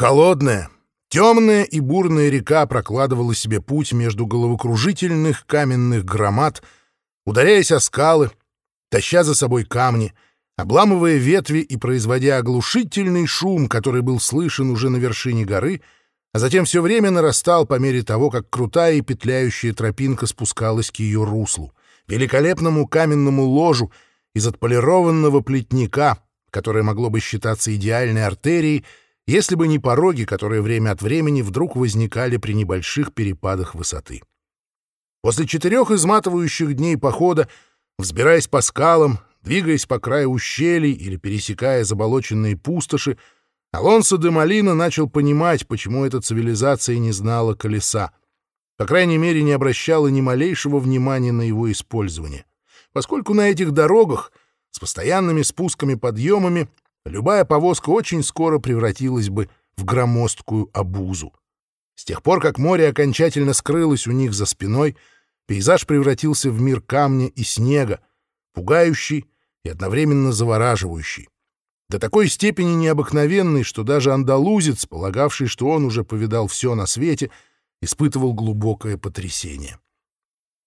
Холодная, темная и бурная река прокладывала себе путь между головокружительных каменных громад, ударяясь о скалы, таща за собой камни, обламывая ветви и производя оглушительный шум, который был слышен уже на вершине горы, а затем все время нарастал по мере того, как крутая и петляющая тропинка спускалась к ее руслу, великолепному каменному ложу из отполированного плетника, которое могло бы считаться идеальной артерией, если бы не пороги, которые время от времени вдруг возникали при небольших перепадах высоты. После четырех изматывающих дней похода, взбираясь по скалам, двигаясь по краю ущелий или пересекая заболоченные пустоши, Алонсо де Малина начал понимать, почему эта цивилизация не знала колеса. По крайней мере, не обращала ни малейшего внимания на его использование. Поскольку на этих дорогах с постоянными спусками-подъемами любая повозка очень скоро превратилась бы в громоздкую обузу. С тех пор, как море окончательно скрылось у них за спиной, пейзаж превратился в мир камня и снега, пугающий и одновременно завораживающий. До такой степени необыкновенный, что даже андалузец, полагавший, что он уже повидал все на свете, испытывал глубокое потрясение.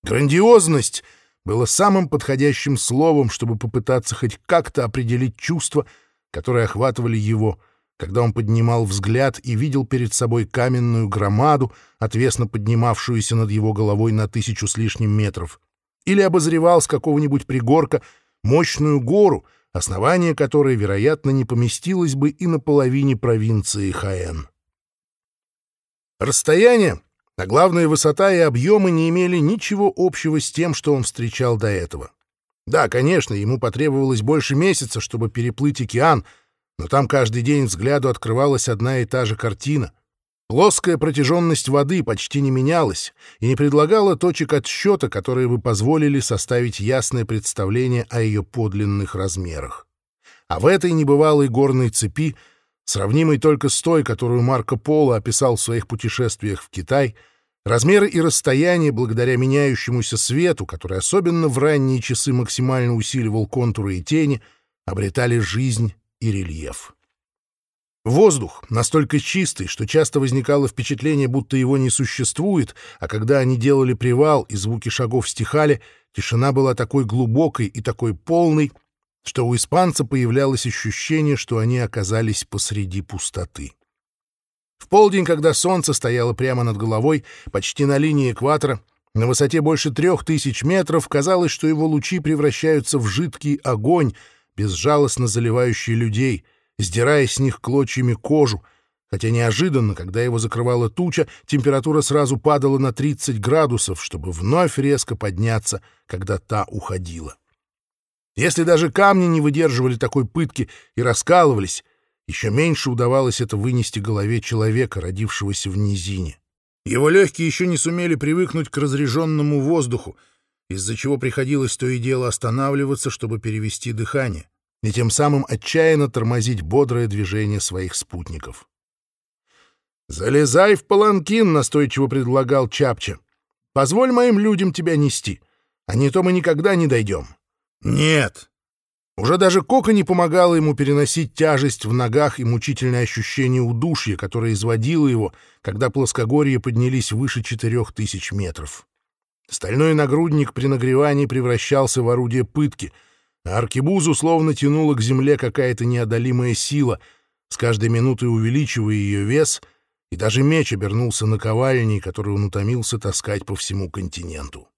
Грандиозность — было самым подходящим словом, чтобы попытаться хоть как-то определить чувства, которые охватывали его, когда он поднимал взгляд и видел перед собой каменную громаду, отвесно поднимавшуюся над его головой на тысячу с лишним метров, или обозревал с какого-нибудь пригорка мощную гору, основание которой, вероятно, не поместилось бы и на половине провинции Хаэн. Расстояние а главная высота и объемы не имели ничего общего с тем, что он встречал до этого. Да, конечно, ему потребовалось больше месяца, чтобы переплыть океан, но там каждый день взгляду открывалась одна и та же картина. Плоская протяженность воды почти не менялась и не предлагала точек отсчета, которые бы позволили составить ясное представление о ее подлинных размерах. А в этой небывалой горной цепи — сравнимый только с той, которую Марко Поло описал в своих путешествиях в Китай, размеры и расстояние благодаря меняющемуся свету, который особенно в ранние часы максимально усиливал контуры и тени, обретали жизнь и рельеф. Воздух настолько чистый, что часто возникало впечатление, будто его не существует, а когда они делали привал и звуки шагов стихали, тишина была такой глубокой и такой полной, что у испанца появлялось ощущение, что они оказались посреди пустоты. В полдень, когда солнце стояло прямо над головой, почти на линии экватора, на высоте больше трех тысяч метров, казалось, что его лучи превращаются в жидкий огонь, безжалостно заливающий людей, сдирая с них клочьями кожу, хотя неожиданно, когда его закрывала туча, температура сразу падала на 30 градусов, чтобы вновь резко подняться, когда та уходила. Если даже камни не выдерживали такой пытки и раскалывались, еще меньше удавалось это вынести голове человека, родившегося в низине. Его легкие еще не сумели привыкнуть к разреженному воздуху, из-за чего приходилось то и дело останавливаться, чтобы перевести дыхание, и тем самым отчаянно тормозить бодрое движение своих спутников. «Залезай в паланкин», — настойчиво предлагал Чапча. «Позволь моим людям тебя нести, а не то мы никогда не дойдем». Нет. Уже даже Кока не помогала ему переносить тяжесть в ногах и мучительное ощущение удушья, которое изводило его, когда плоскогорье поднялись выше четырех тысяч метров. Стальной нагрудник при нагревании превращался в орудие пытки, а аркебузу словно тянула к земле какая-то неодолимая сила, с каждой минутой увеличивая ее вес, и даже меч обернулся наковальней, который он утомился таскать по всему континенту.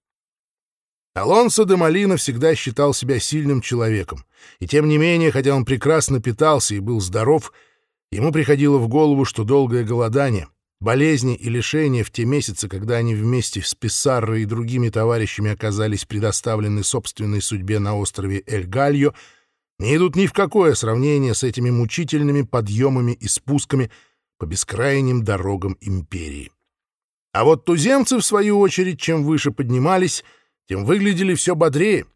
Алонсо де Малина всегда считал себя сильным человеком, и тем не менее, хотя он прекрасно питался и был здоров, ему приходило в голову, что долгое голодание, болезни и лишения в те месяцы, когда они вместе с Писсарро и другими товарищами оказались предоставлены собственной судьбе на острове Эль-Гальо, не идут ни в какое сравнение с этими мучительными подъемами и спусками по бескрайним дорогам империи. А вот туземцы, в свою очередь, чем выше поднимались — тем выглядели все бодрее.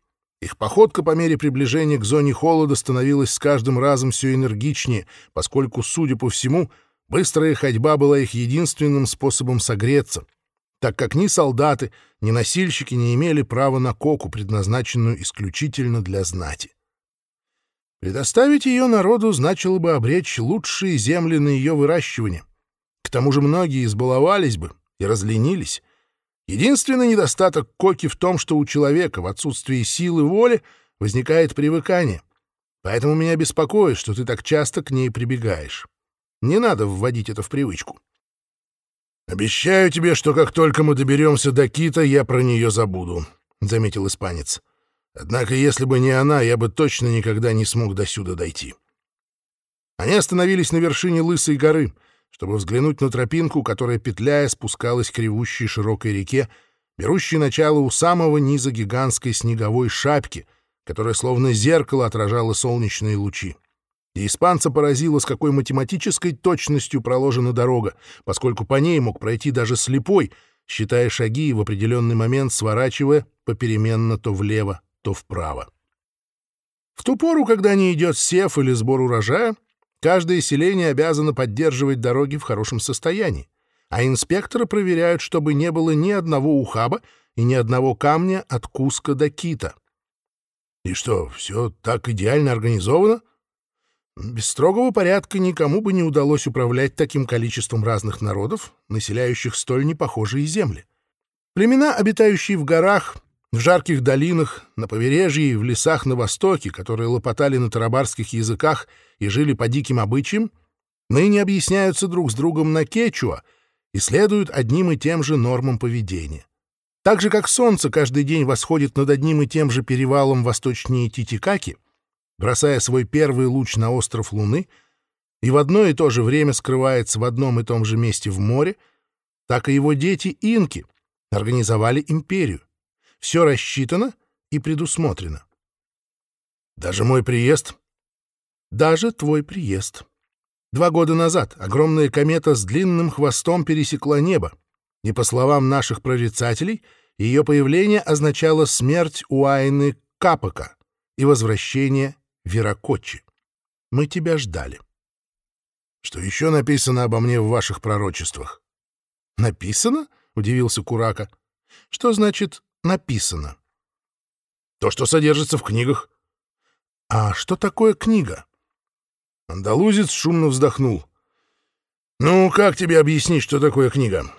Их походка по мере приближения к зоне холода становилась с каждым разом все энергичнее, поскольку, судя по всему, быстрая ходьба была их единственным способом согреться, так как ни солдаты, ни носильщики не имели права на коку, предназначенную исключительно для знати. Предоставить ее народу значило бы обречь лучшие земли на ее выращивание. К тому же многие избаловались бы и разленились. Единственный недостаток коки в том, что у человека в отсутствии силы воли возникает привыкание. Поэтому меня беспокоит, что ты так часто к ней прибегаешь. Не надо вводить это в привычку. «Обещаю тебе, что как только мы доберемся до Кита, я про нее забуду», — заметил испанец. «Однако, если бы не она, я бы точно никогда не смог до сюда дойти». Они остановились на вершине Лысой горы, чтобы взглянуть на тропинку, которая, петляя, спускалась к ревущей широкой реке, берущей начало у самого низа гигантской снеговой шапки, которая словно зеркало отражала солнечные лучи. И испанца поразило, с какой математической точностью проложена дорога, поскольку по ней мог пройти даже слепой, считая шаги и в определенный момент сворачивая попеременно то влево, то вправо. В ту пору, когда не идет сев или сбор урожая, каждое селение обязано поддерживать дороги в хорошем состоянии, а инспекторы проверяют, чтобы не было ни одного ухаба и ни одного камня от Куска до Кита. И что, все так идеально организовано? Без строгого порядка никому бы не удалось управлять таким количеством разных народов, населяющих столь непохожие земли. Племена, обитающие в горах, в жарких долинах, на побережье и в лесах на востоке, которые лопотали на тарабарских языках и жили по диким обычаям, ныне объясняются друг с другом на кечуа и следуют одним и тем же нормам поведения. Так же, как солнце каждый день восходит над одним и тем же перевалом восточнее Титикаки — бросая свой первый луч на остров Луны, и в одно и то же время скрывается в одном и том же месте в море, так и его дети инки организовали империю. Все рассчитано и предусмотрено. Даже мой приезд? Даже твой приезд. Два года назад огромная комета с длинным хвостом пересекла небо, и, по словам наших прорицателей, ее появление означало смерть Уайны Капака и возвращение Веракочи. Мы тебя ждали. Что еще написано обо мне в ваших пророчествах? Написано? Удивился Курака. Что значит написано? То, что содержится в книгах. А что такое книга? Андалузец шумно вздохнул. Ну, как тебе объяснить, что такое книга?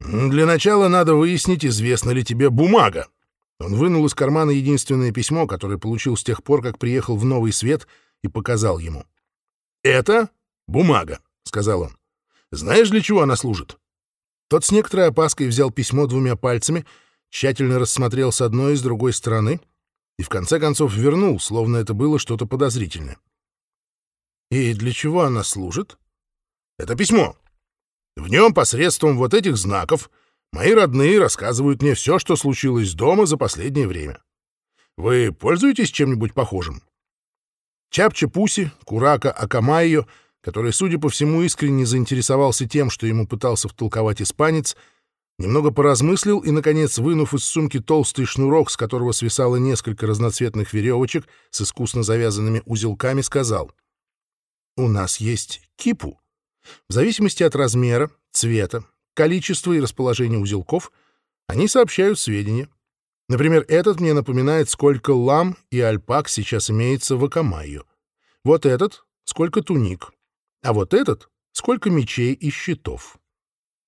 Для начала надо выяснить, известна ли тебе бумага. Он вынул из кармана единственное письмо, которое получил с тех пор, как приехал в Новый Свет, и показал ему. «Это бумага», — сказал он. «Знаешь, для чего она служит?» Тот с некоторой опаской взял письмо двумя пальцами, тщательно рассмотрел с одной и с другой стороны и в конце концов вернул, словно это было что-то подозрительное. «И для чего она служит?» «Это письмо. В нем посредством вот этих знаков — Мои родные рассказывают мне все, что случилось дома за последнее время. Вы пользуетесь чем-нибудь похожим? Чапча Пуси, Курака Акамайо, который, судя по всему, искренне заинтересовался тем, что ему пытался втолковать испанец, немного поразмыслил и, наконец, вынув из сумки толстый шнурок, с которого свисало несколько разноцветных веревочек с искусно завязанными узелками, сказал, «У нас есть кипу. В зависимости от размера, цвета, количество и расположение узелков, они сообщают сведения. Например, этот мне напоминает, сколько лам и альпак сейчас имеется в Акамайо. Вот этот — сколько туник. А вот этот — сколько мечей и щитов.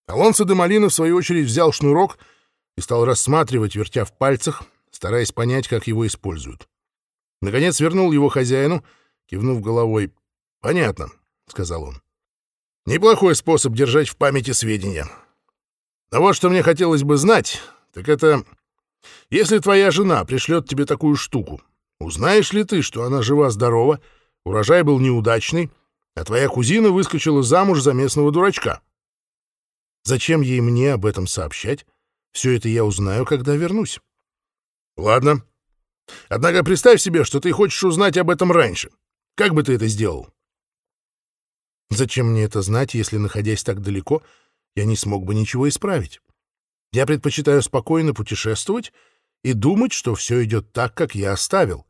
Алонсо де Малина, в свою очередь, взял шнурок и стал рассматривать, вертя в пальцах, стараясь понять, как его используют. Наконец вернул его хозяину, кивнув головой. «Понятно», — сказал он. Неплохой способ держать в памяти сведения. Но вот что мне хотелось бы знать, так это... Если твоя жена пришлет тебе такую штуку, узнаешь ли ты, что она жива-здорова, урожай был неудачный, а твоя кузина выскочила замуж за местного дурачка? Зачем ей мне об этом сообщать? Все это я узнаю, когда вернусь. Ладно. Однако представь себе, что ты хочешь узнать об этом раньше. Как бы ты это сделал? Зачем мне это знать, если, находясь так далеко, я не смог бы ничего исправить? Я предпочитаю спокойно путешествовать и думать, что все идет так, как я оставил,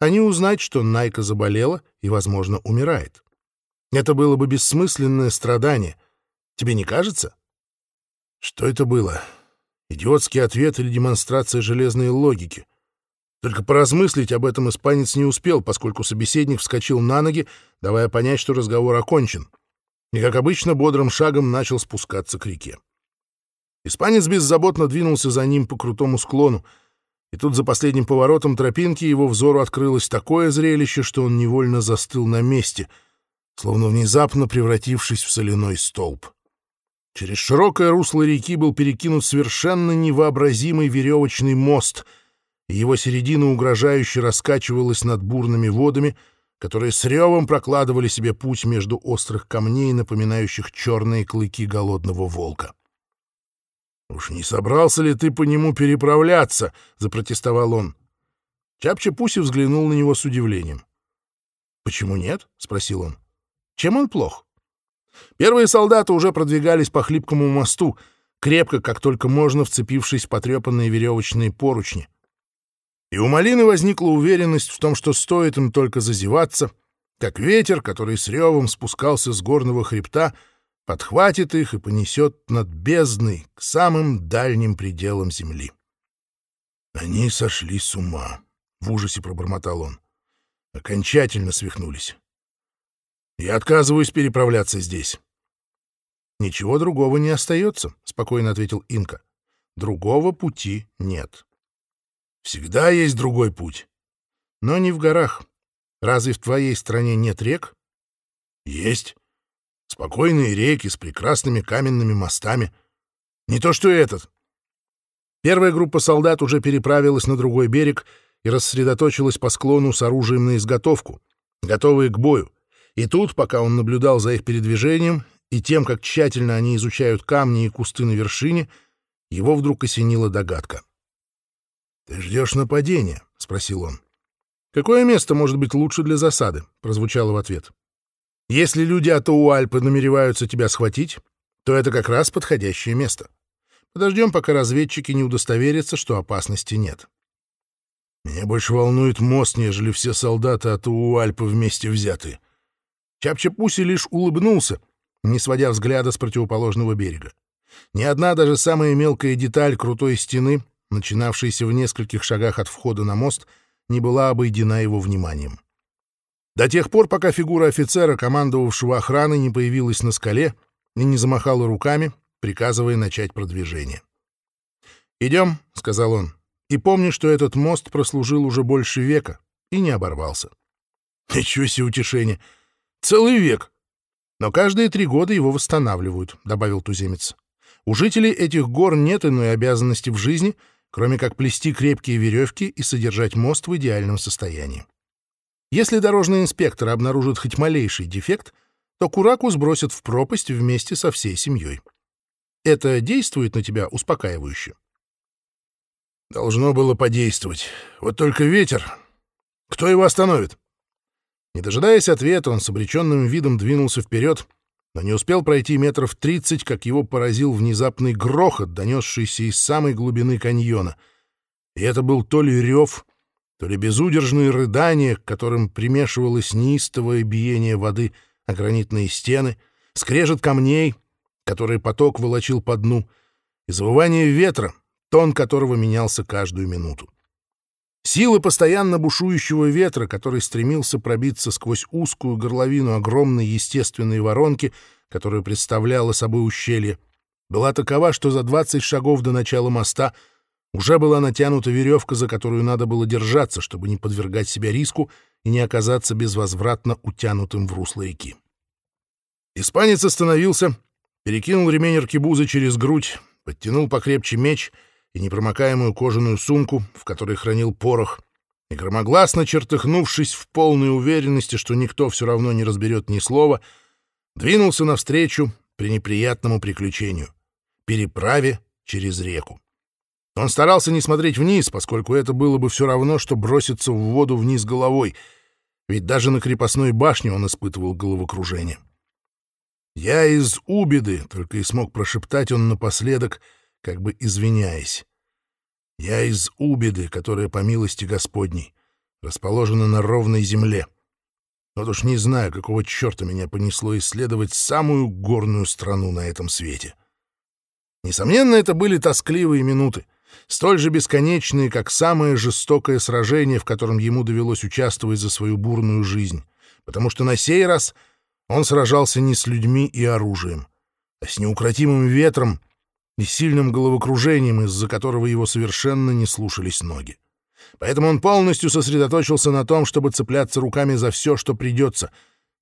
а не узнать, что Найка заболела и, возможно, умирает. Это было бы бессмысленное страдание. Тебе не кажется? Что это было? Идиотский ответ или демонстрация железной логики? Только поразмыслить об этом испанец не успел, поскольку собеседник вскочил на ноги, давая понять, что разговор окончен, и, как обычно, бодрым шагом начал спускаться к реке. Испанец беззаботно двинулся за ним по крутому склону, и тут за последним поворотом тропинки его взору открылось такое зрелище, что он невольно застыл на месте, словно внезапно превратившись в соляной столб. Через широкое русло реки был перекинут совершенно невообразимый веревочный мост — его середина угрожающе раскачивалась над бурными водами, которые с ревом прокладывали себе путь между острых камней, напоминающих черные клыки голодного волка. «Уж не собрался ли ты по нему переправляться?» — запротестовал он. Чапча-Пуси взглянул на него с удивлением. «Почему нет?» — спросил он. «Чем он плох?» Первые солдаты уже продвигались по хлипкому мосту, крепко, как только можно, вцепившись в потрепанные веревочные поручни. И у малины возникла уверенность в том, что стоит им только зазеваться, как ветер, который с ревом спускался с горного хребта, подхватит их и понесет над бездной к самым дальним пределам земли. Они сошли с ума, — в ужасе пробормотал он. Окончательно свихнулись. Я отказываюсь переправляться здесь. Ничего другого не остается, — спокойно ответил Инка. Другого пути нет. Всегда есть другой путь. Но не в горах. Разве в твоей стране нет рек? Есть. Спокойные реки с прекрасными каменными мостами. Не то что этот. Первая группа солдат уже переправилась на другой берег и рассредоточилась по склону с оружием на изготовку, готовые к бою. И тут, пока он наблюдал за их передвижением и тем, как тщательно они изучают камни и кусты на вершине, его вдруг осенила догадка — «Ты ждешь нападения?» — спросил он. «Какое место может быть лучше для засады?» — прозвучало в ответ. «Если люди от Уальпы намереваются тебя схватить, то это как раз подходящее место. Подождем, пока разведчики не удостоверятся, что опасности нет». «Меня больше волнует мост, нежели все солдаты от Уальпы вместе взятые». Чапчапуси лишь улыбнулся, не сводя взгляда с противоположного берега. Ни одна даже самая мелкая деталь крутой стены начинавшаяся в нескольких шагах от входа на мост, не была обойдена его вниманием. До тех пор, пока фигура офицера, командовавшего охраной, не появилась на скале и не замахала руками, приказывая начать продвижение. «Идем», — сказал он, — «и помни, что этот мост прослужил уже больше века и не оборвался». «Ничего себе утешение! Целый век!» «Но каждые три года его восстанавливают», — добавил туземец. «У жителей этих гор нет иной обязанности в жизни, кроме как плести крепкие веревки и содержать мост в идеальном состоянии. Если дорожный инспектор обнаружит хоть малейший дефект, то Кураку сбросят в пропасть вместе со всей семьей. Это действует на тебя успокаивающе? Должно было подействовать. Вот только ветер. Кто его остановит? Не дожидаясь ответа, он с обреченным видом двинулся вперед, но не успел пройти метров тридцать, как его поразил внезапный грохот, донесшийся из самой глубины каньона. И это был то ли рев, то ли безудержные рыдания, к которым примешивалось неистовое биение воды о гранитные стены, скрежет камней, которые поток волочил по дну, и завывание ветра, тон которого менялся каждую минуту. Силы постоянно бушующего ветра, который стремился пробиться сквозь узкую горловину огромной естественной воронки, которую представляло собой ущелье, была такова, что за 20 шагов до начала моста уже была натянута веревка, за которую надо было держаться, чтобы не подвергать себя риску и не оказаться безвозвратно утянутым в русло реки. Испанец остановился, перекинул ремень аркебузы через грудь, подтянул покрепче меч — и непромокаемую кожаную сумку, в которой хранил порох, и громогласно чертыхнувшись в полной уверенности, что никто все равно не разберет ни слова, двинулся навстречу пренеприятному приключению — переправе через реку. Он старался не смотреть вниз, поскольку это было бы все равно, что броситься в воду вниз головой, ведь даже на крепостной башне он испытывал головокружение. «Я из Убиды», — только и смог прошептать он напоследок — как бы извиняясь. «Я из Убиды, которая, по милости Господней, расположена на ровной земле. Вот уж не знаю, какого черта меня понесло исследовать самую горную страну на этом свете». Несомненно, это были тоскливые минуты, столь же бесконечные, как самое жестокое сражение, в котором ему довелось участвовать за свою бурную жизнь, потому что на сей раз он сражался не с людьми и оружием, а с неукротимым ветром и сильным головокружением, из-за которого его совершенно не слушались ноги. Поэтому он полностью сосредоточился на том, чтобы цепляться руками за все, что придется,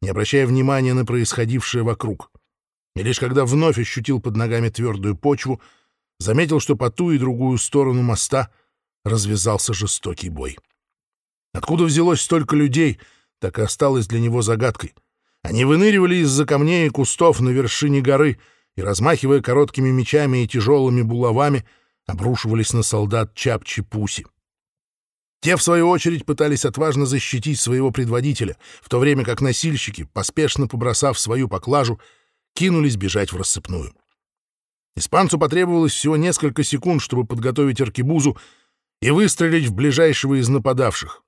не обращая внимания на происходившее вокруг. И лишь когда вновь ощутил под ногами твердую почву, заметил, что по ту и другую сторону моста развязался жестокий бой. Откуда взялось столько людей, так и осталось для него загадкой. Они выныривали из-за камней и кустов на вершине горы и, размахивая короткими мечами и тяжелыми булавами, обрушивались на солдат Чапчи-Пуси. Те, в свою очередь, пытались отважно защитить своего предводителя, в то время как носильщики, поспешно побросав свою поклажу, кинулись бежать в рассыпную. Испанцу потребовалось всего несколько секунд, чтобы подготовить аркебузу и выстрелить в ближайшего из нападавших.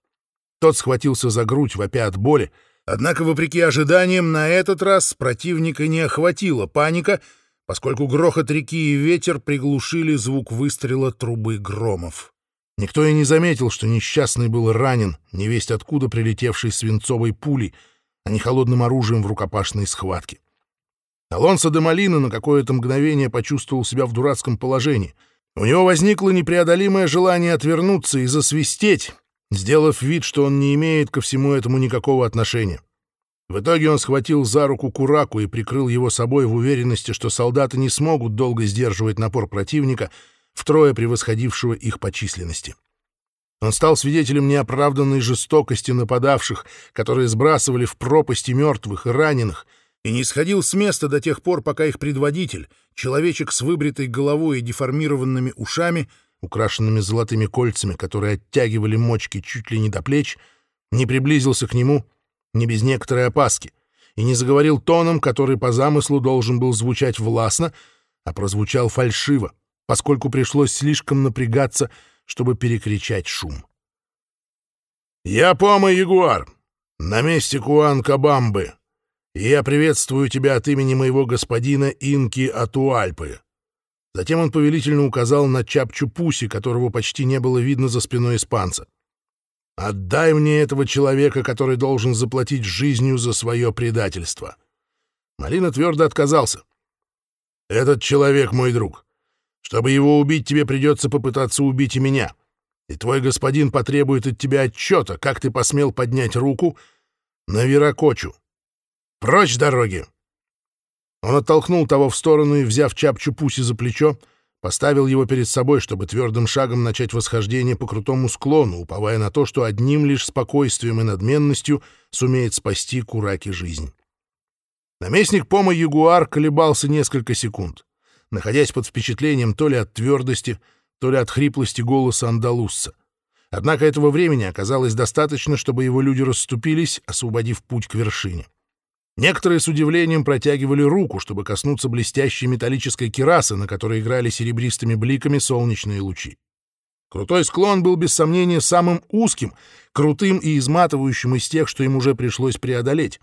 Тот схватился за грудь, вопя от боли, однако, вопреки ожиданиям, на этот раз противника не охватила паника, поскольку грохот реки и ветер приглушили звук выстрела трубы громов. Никто и не заметил, что несчастный был ранен, невесть откуда прилетевшей свинцовой пулей, а не холодным оружием в рукопашной схватке. Алонсо де Малина на какое-то мгновение почувствовал себя в дурацком положении. У него возникло непреодолимое желание отвернуться и засвистеть, сделав вид, что он не имеет ко всему этому никакого отношения. В итоге он схватил за руку Кураку и прикрыл его собой в уверенности, что солдаты не смогут долго сдерживать напор противника — втрое превосходившего их по численности. Он стал свидетелем неоправданной жестокости нападавших, которые сбрасывали в пропасти мертвых и раненых, и не сходил с места до тех пор, пока их предводитель, человечек с выбритой головой и деформированными ушами, украшенными золотыми кольцами, которые оттягивали мочки чуть ли не до плеч, не приблизился к нему не без некоторой опаски и не заговорил тоном, который по замыслу должен был звучать властно, а прозвучал фальшиво поскольку пришлось слишком напрягаться, чтобы перекричать шум. «Я Пома Ягуар, на месте Куан-Кабамбы, и я приветствую тебя от имени моего господина Инки Атуальпы». Затем он повелительно указал на Чапчу-Пуси, которого почти не было видно за спиной испанца. «Отдай мне этого человека, который должен заплатить жизнью за свое предательство». Малина твердо отказался. «Этот человек мой друг. Чтобы его убить, тебе придется попытаться убить и меня. И твой господин потребует от тебя отчета, как ты посмел поднять руку на Веракочу. Прочь дороги!» Он оттолкнул того в сторону и, взяв Чапчу Пуси за плечо, поставил его перед собой, чтобы твердым шагом начать восхождение по крутому склону, уповая на то, что одним лишь спокойствием и надменностью сумеет спасти Кураки жизнь. Наместник Пома Ягуар колебался несколько секунд находясь под впечатлением то ли от твердости, то ли от хриплости голоса андалусца. Однако этого времени оказалось достаточно, чтобы его люди расступились, освободив путь к вершине. Некоторые с удивлением протягивали руку, чтобы коснуться блестящей металлической керасы, на которой играли серебристыми бликами солнечные лучи. Крутой склон был без сомнения самым узким, крутым и изматывающим из тех, что им уже пришлось преодолеть.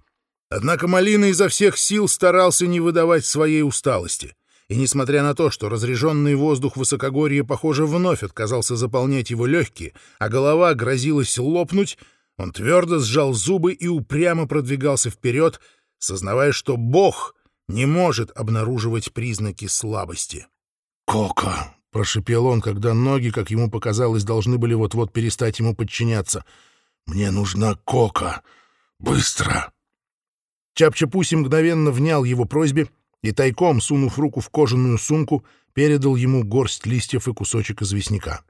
Однако Малина изо всех сил старался не выдавать своей усталости и несмотря на то, что разреженный воздух высокогорья, похоже, вновь отказался заполнять его легкие, а голова грозилась лопнуть, он твердо сжал зубы и упрямо продвигался вперед, сознавая, что Бог не может обнаруживать признаки слабости. «Кока!» — прошипел он, когда ноги, как ему показалось, должны были вот-вот перестать ему подчиняться. «Мне нужна Кока! Быстро!» Чапчапуси мгновенно внял его просьбе — и тайком, сунув руку в кожаную сумку, передал ему горсть листьев и кусочек известняка.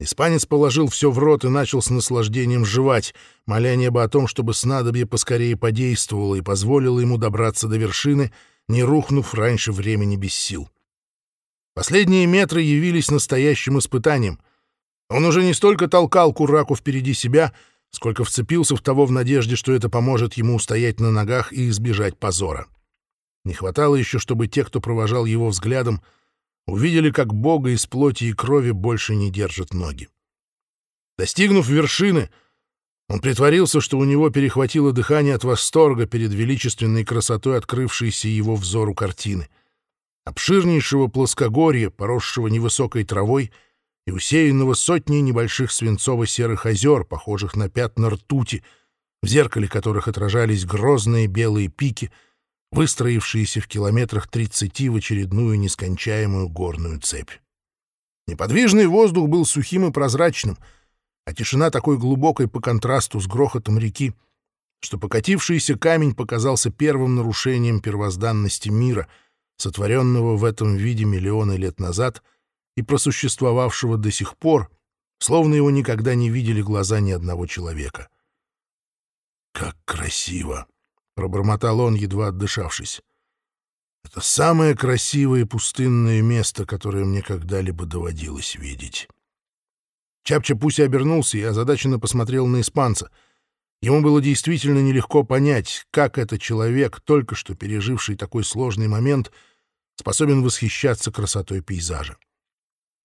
Испанец положил все в рот и начал с наслаждением жевать, моля небо о том, чтобы снадобье поскорее подействовало и позволило ему добраться до вершины, не рухнув раньше времени без сил. Последние метры явились настоящим испытанием. Он уже не столько толкал Кураку впереди себя, сколько вцепился в того в надежде, что это поможет ему устоять на ногах и избежать позора. Не хватало еще, чтобы те, кто провожал его взглядом, увидели, как Бога из плоти и крови больше не держат ноги. Достигнув вершины, он притворился, что у него перехватило дыхание от восторга перед величественной красотой открывшейся его взору картины. Обширнейшего плоскогорья, поросшего невысокой травой, и усеянного сотней небольших свинцово-серых озер, похожих на пятна ртути, в зеркале которых отражались грозные белые пики, выстроившиеся в километрах тридцати в очередную нескончаемую горную цепь. Неподвижный воздух был сухим и прозрачным, а тишина такой глубокой по контрасту с грохотом реки, что покатившийся камень показался первым нарушением первозданности мира, сотворенного в этом виде миллионы лет назад и просуществовавшего до сих пор, словно его никогда не видели глаза ни одного человека. «Как красиво!» — пробормотал он, едва отдышавшись. «Это самое красивое пустынное место, которое мне когда-либо доводилось видеть». Чапча Пуси обернулся и озадаченно посмотрел на испанца — Ему было действительно нелегко понять, как этот человек, только что переживший такой сложный момент, способен восхищаться красотой пейзажа.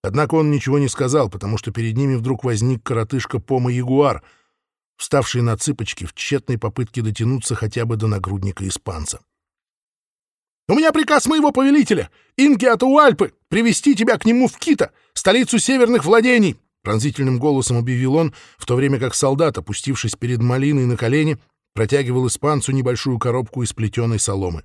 Однако он ничего не сказал, потому что перед ними вдруг возник коротышка Пома-Ягуар, вставший на цыпочки в тщетной попытке дотянуться хотя бы до нагрудника испанца. «У меня приказ моего повелителя, Инки Атуальпы, привести тебя к нему в Кита, столицу северных владений!» Пронзительным голосом объявил он, в то время как солдат, опустившись перед малиной на колени, протягивал испанцу небольшую коробку из плетеной соломы.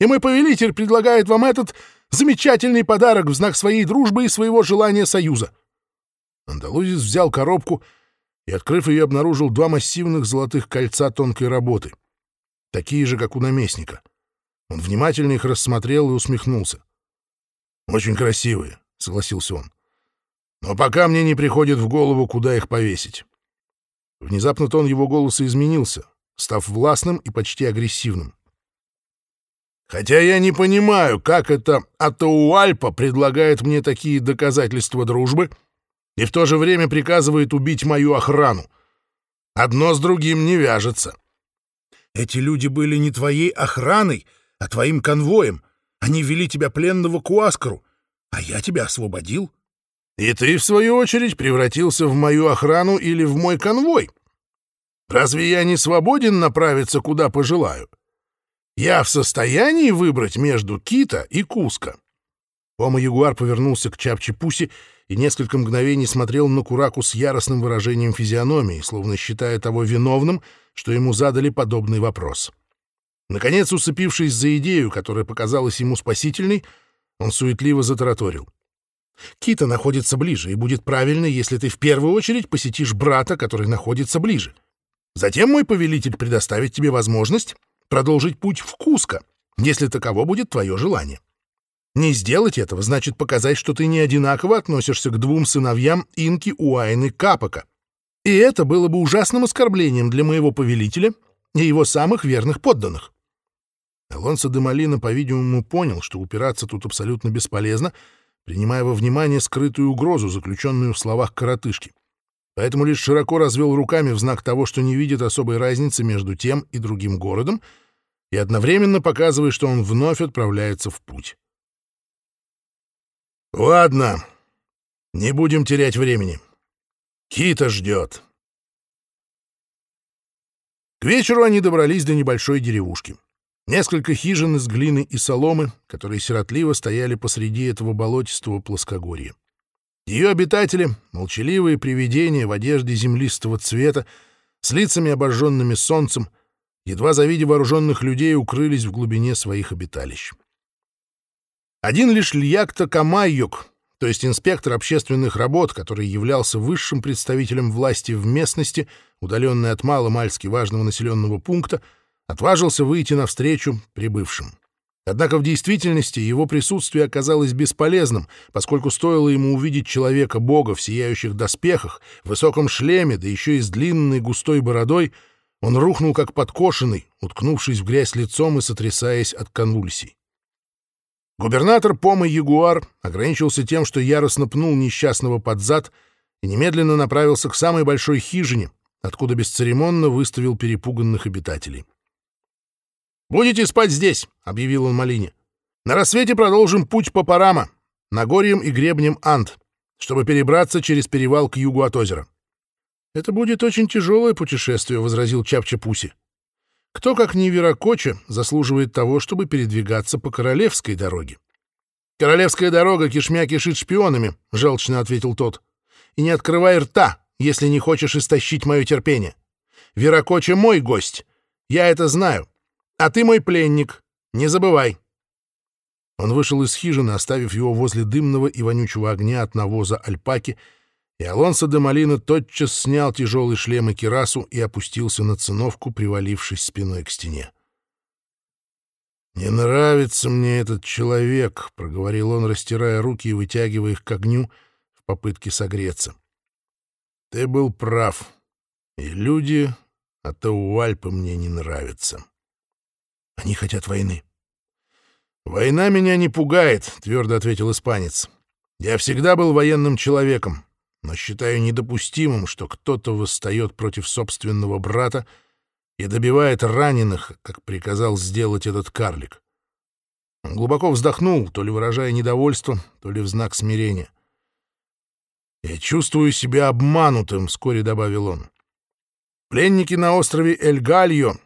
«И мой повелитель предлагает вам этот замечательный подарок в знак своей дружбы и своего желания союза». Андалузис взял коробку и, открыв ее, обнаружил два массивных золотых кольца тонкой работы, такие же, как у наместника. Он внимательно их рассмотрел и усмехнулся. «Очень красивые», — согласился он. Но пока мне не приходит в голову, куда их повесить. Внезапно тон его голоса изменился, став властным и почти агрессивным. Хотя я не понимаю, как это Атауальпа предлагает мне такие доказательства дружбы и в то же время приказывает убить мою охрану. Одно с другим не вяжется. Эти люди были не твоей охраной, а твоим конвоем. Они вели тебя пленного к Уаскару, а я тебя освободил. И ты, в свою очередь, превратился в мою охрану или в мой конвой. Разве я не свободен направиться, куда пожелаю? Я в состоянии выбрать между Кита и Куска. Пома-ягуар повернулся к Чапчи-Пуси и несколько мгновений смотрел на Кураку с яростным выражением физиономии, словно считая того виновным, что ему задали подобный вопрос. Наконец, усыпившись за идею, которая показалась ему спасительной, он суетливо затараторил. Кита находится ближе, и будет правильно, если ты в первую очередь посетишь брата, который находится ближе. Затем мой повелитель предоставит тебе возможность продолжить путь в Куско, если таково будет твое желание. Не сделать этого значит показать, что ты не одинаково относишься к двум сыновьям Инки Уайны Капака. И это было бы ужасным оскорблением для моего повелителя и его самых верных подданных. Алонсо де Малина, по-видимому, понял, что упираться тут абсолютно бесполезно — принимая во внимание скрытую угрозу, заключенную в словах коротышки. Поэтому лишь широко развел руками в знак того, что не видит особой разницы между тем и другим городом, и одновременно показывая, что он вновь отправляется в путь. «Ладно, не будем терять времени. Кита ждет». К вечеру они добрались до небольшой деревушки. Несколько хижин из глины и соломы, которые сиротливо стояли посреди этого болотистого плоскогорья. Ее обитатели — молчаливые привидения в одежде землистого цвета, с лицами обожженными солнцем, едва завидя вооруженных людей, укрылись в глубине своих обиталищ. Один лишь Льякта Камайюк, то есть инспектор общественных работ, который являлся высшим представителем власти в местности, удаленной от мало-мальски важного населенного пункта, — отважился выйти навстречу прибывшим. Однако в действительности его присутствие оказалось бесполезным, поскольку стоило ему увидеть человека-бога в сияющих доспехах, в высоком шлеме, да еще и с длинной густой бородой, он рухнул как подкошенный, уткнувшись в грязь лицом и сотрясаясь от конвульсий. Губернатор Пома Ягуар ограничился тем, что яростно пнул несчастного под зад и немедленно направился к самой большой хижине, откуда бесцеремонно выставил перепуганных обитателей. «Будете спать здесь», — объявил он Малине. «На рассвете продолжим путь по Парама, Нагорьям и гребням Анд, чтобы перебраться через перевал к югу от озера». «Это будет очень тяжелое путешествие», — возразил Чапча-Пуси. «Кто, как не Веракоча, заслуживает того, чтобы передвигаться по королевской дороге? «Королевская дорога кишмя кишит шпионами», — желчно ответил тот. «И не открывай рта, если не хочешь истощить мое терпение. Веракоча мой гость. Я это знаю. А ты мой пленник. Не забывай». Он вышел из хижины, оставив его возле дымного и вонючего огня от навоза альпаки, и Алонсо де Малина тотчас снял тяжелый шлем и кирасу и опустился на циновку, привалившись спиной к стене. «Не нравится мне этот человек», — проговорил он, растирая руки и вытягивая их к огню в попытке согреться. «Ты был прав, и люди от Ауальпы мне не нравятся. Они хотят войны». «Война меня не пугает», — твердо ответил испанец. «Я всегда был военным человеком, но считаю недопустимым, что кто-то восстает против собственного брата и добивает раненых, как приказал сделать этот карлик. Он глубоко вздохнул, то ли выражая недовольство, то ли в знак смирения. «Я чувствую себя обманутым», — вскоре добавил он. «Пленники на острове Эль-Гальо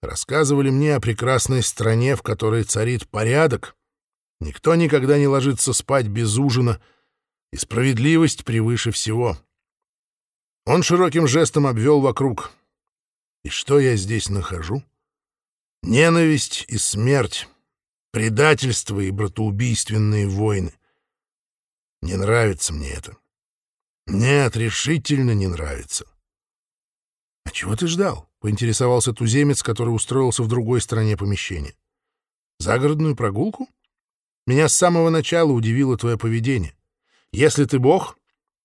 рассказывали мне о прекрасной стране, в которой царит порядок. Никто никогда не ложится спать без ужина, и справедливость превыше всего». Он широким жестом обвел вокруг — и что я здесь нахожу? Ненависть и смерть, предательство и братоубийственные войны. Не нравится мне это. Нет, решительно не нравится. — А чего ты ждал? — поинтересовался туземец, который устроился в другой стороне помещения. — Загородную прогулку? Меня с самого начала удивило твое поведение. Если ты бог,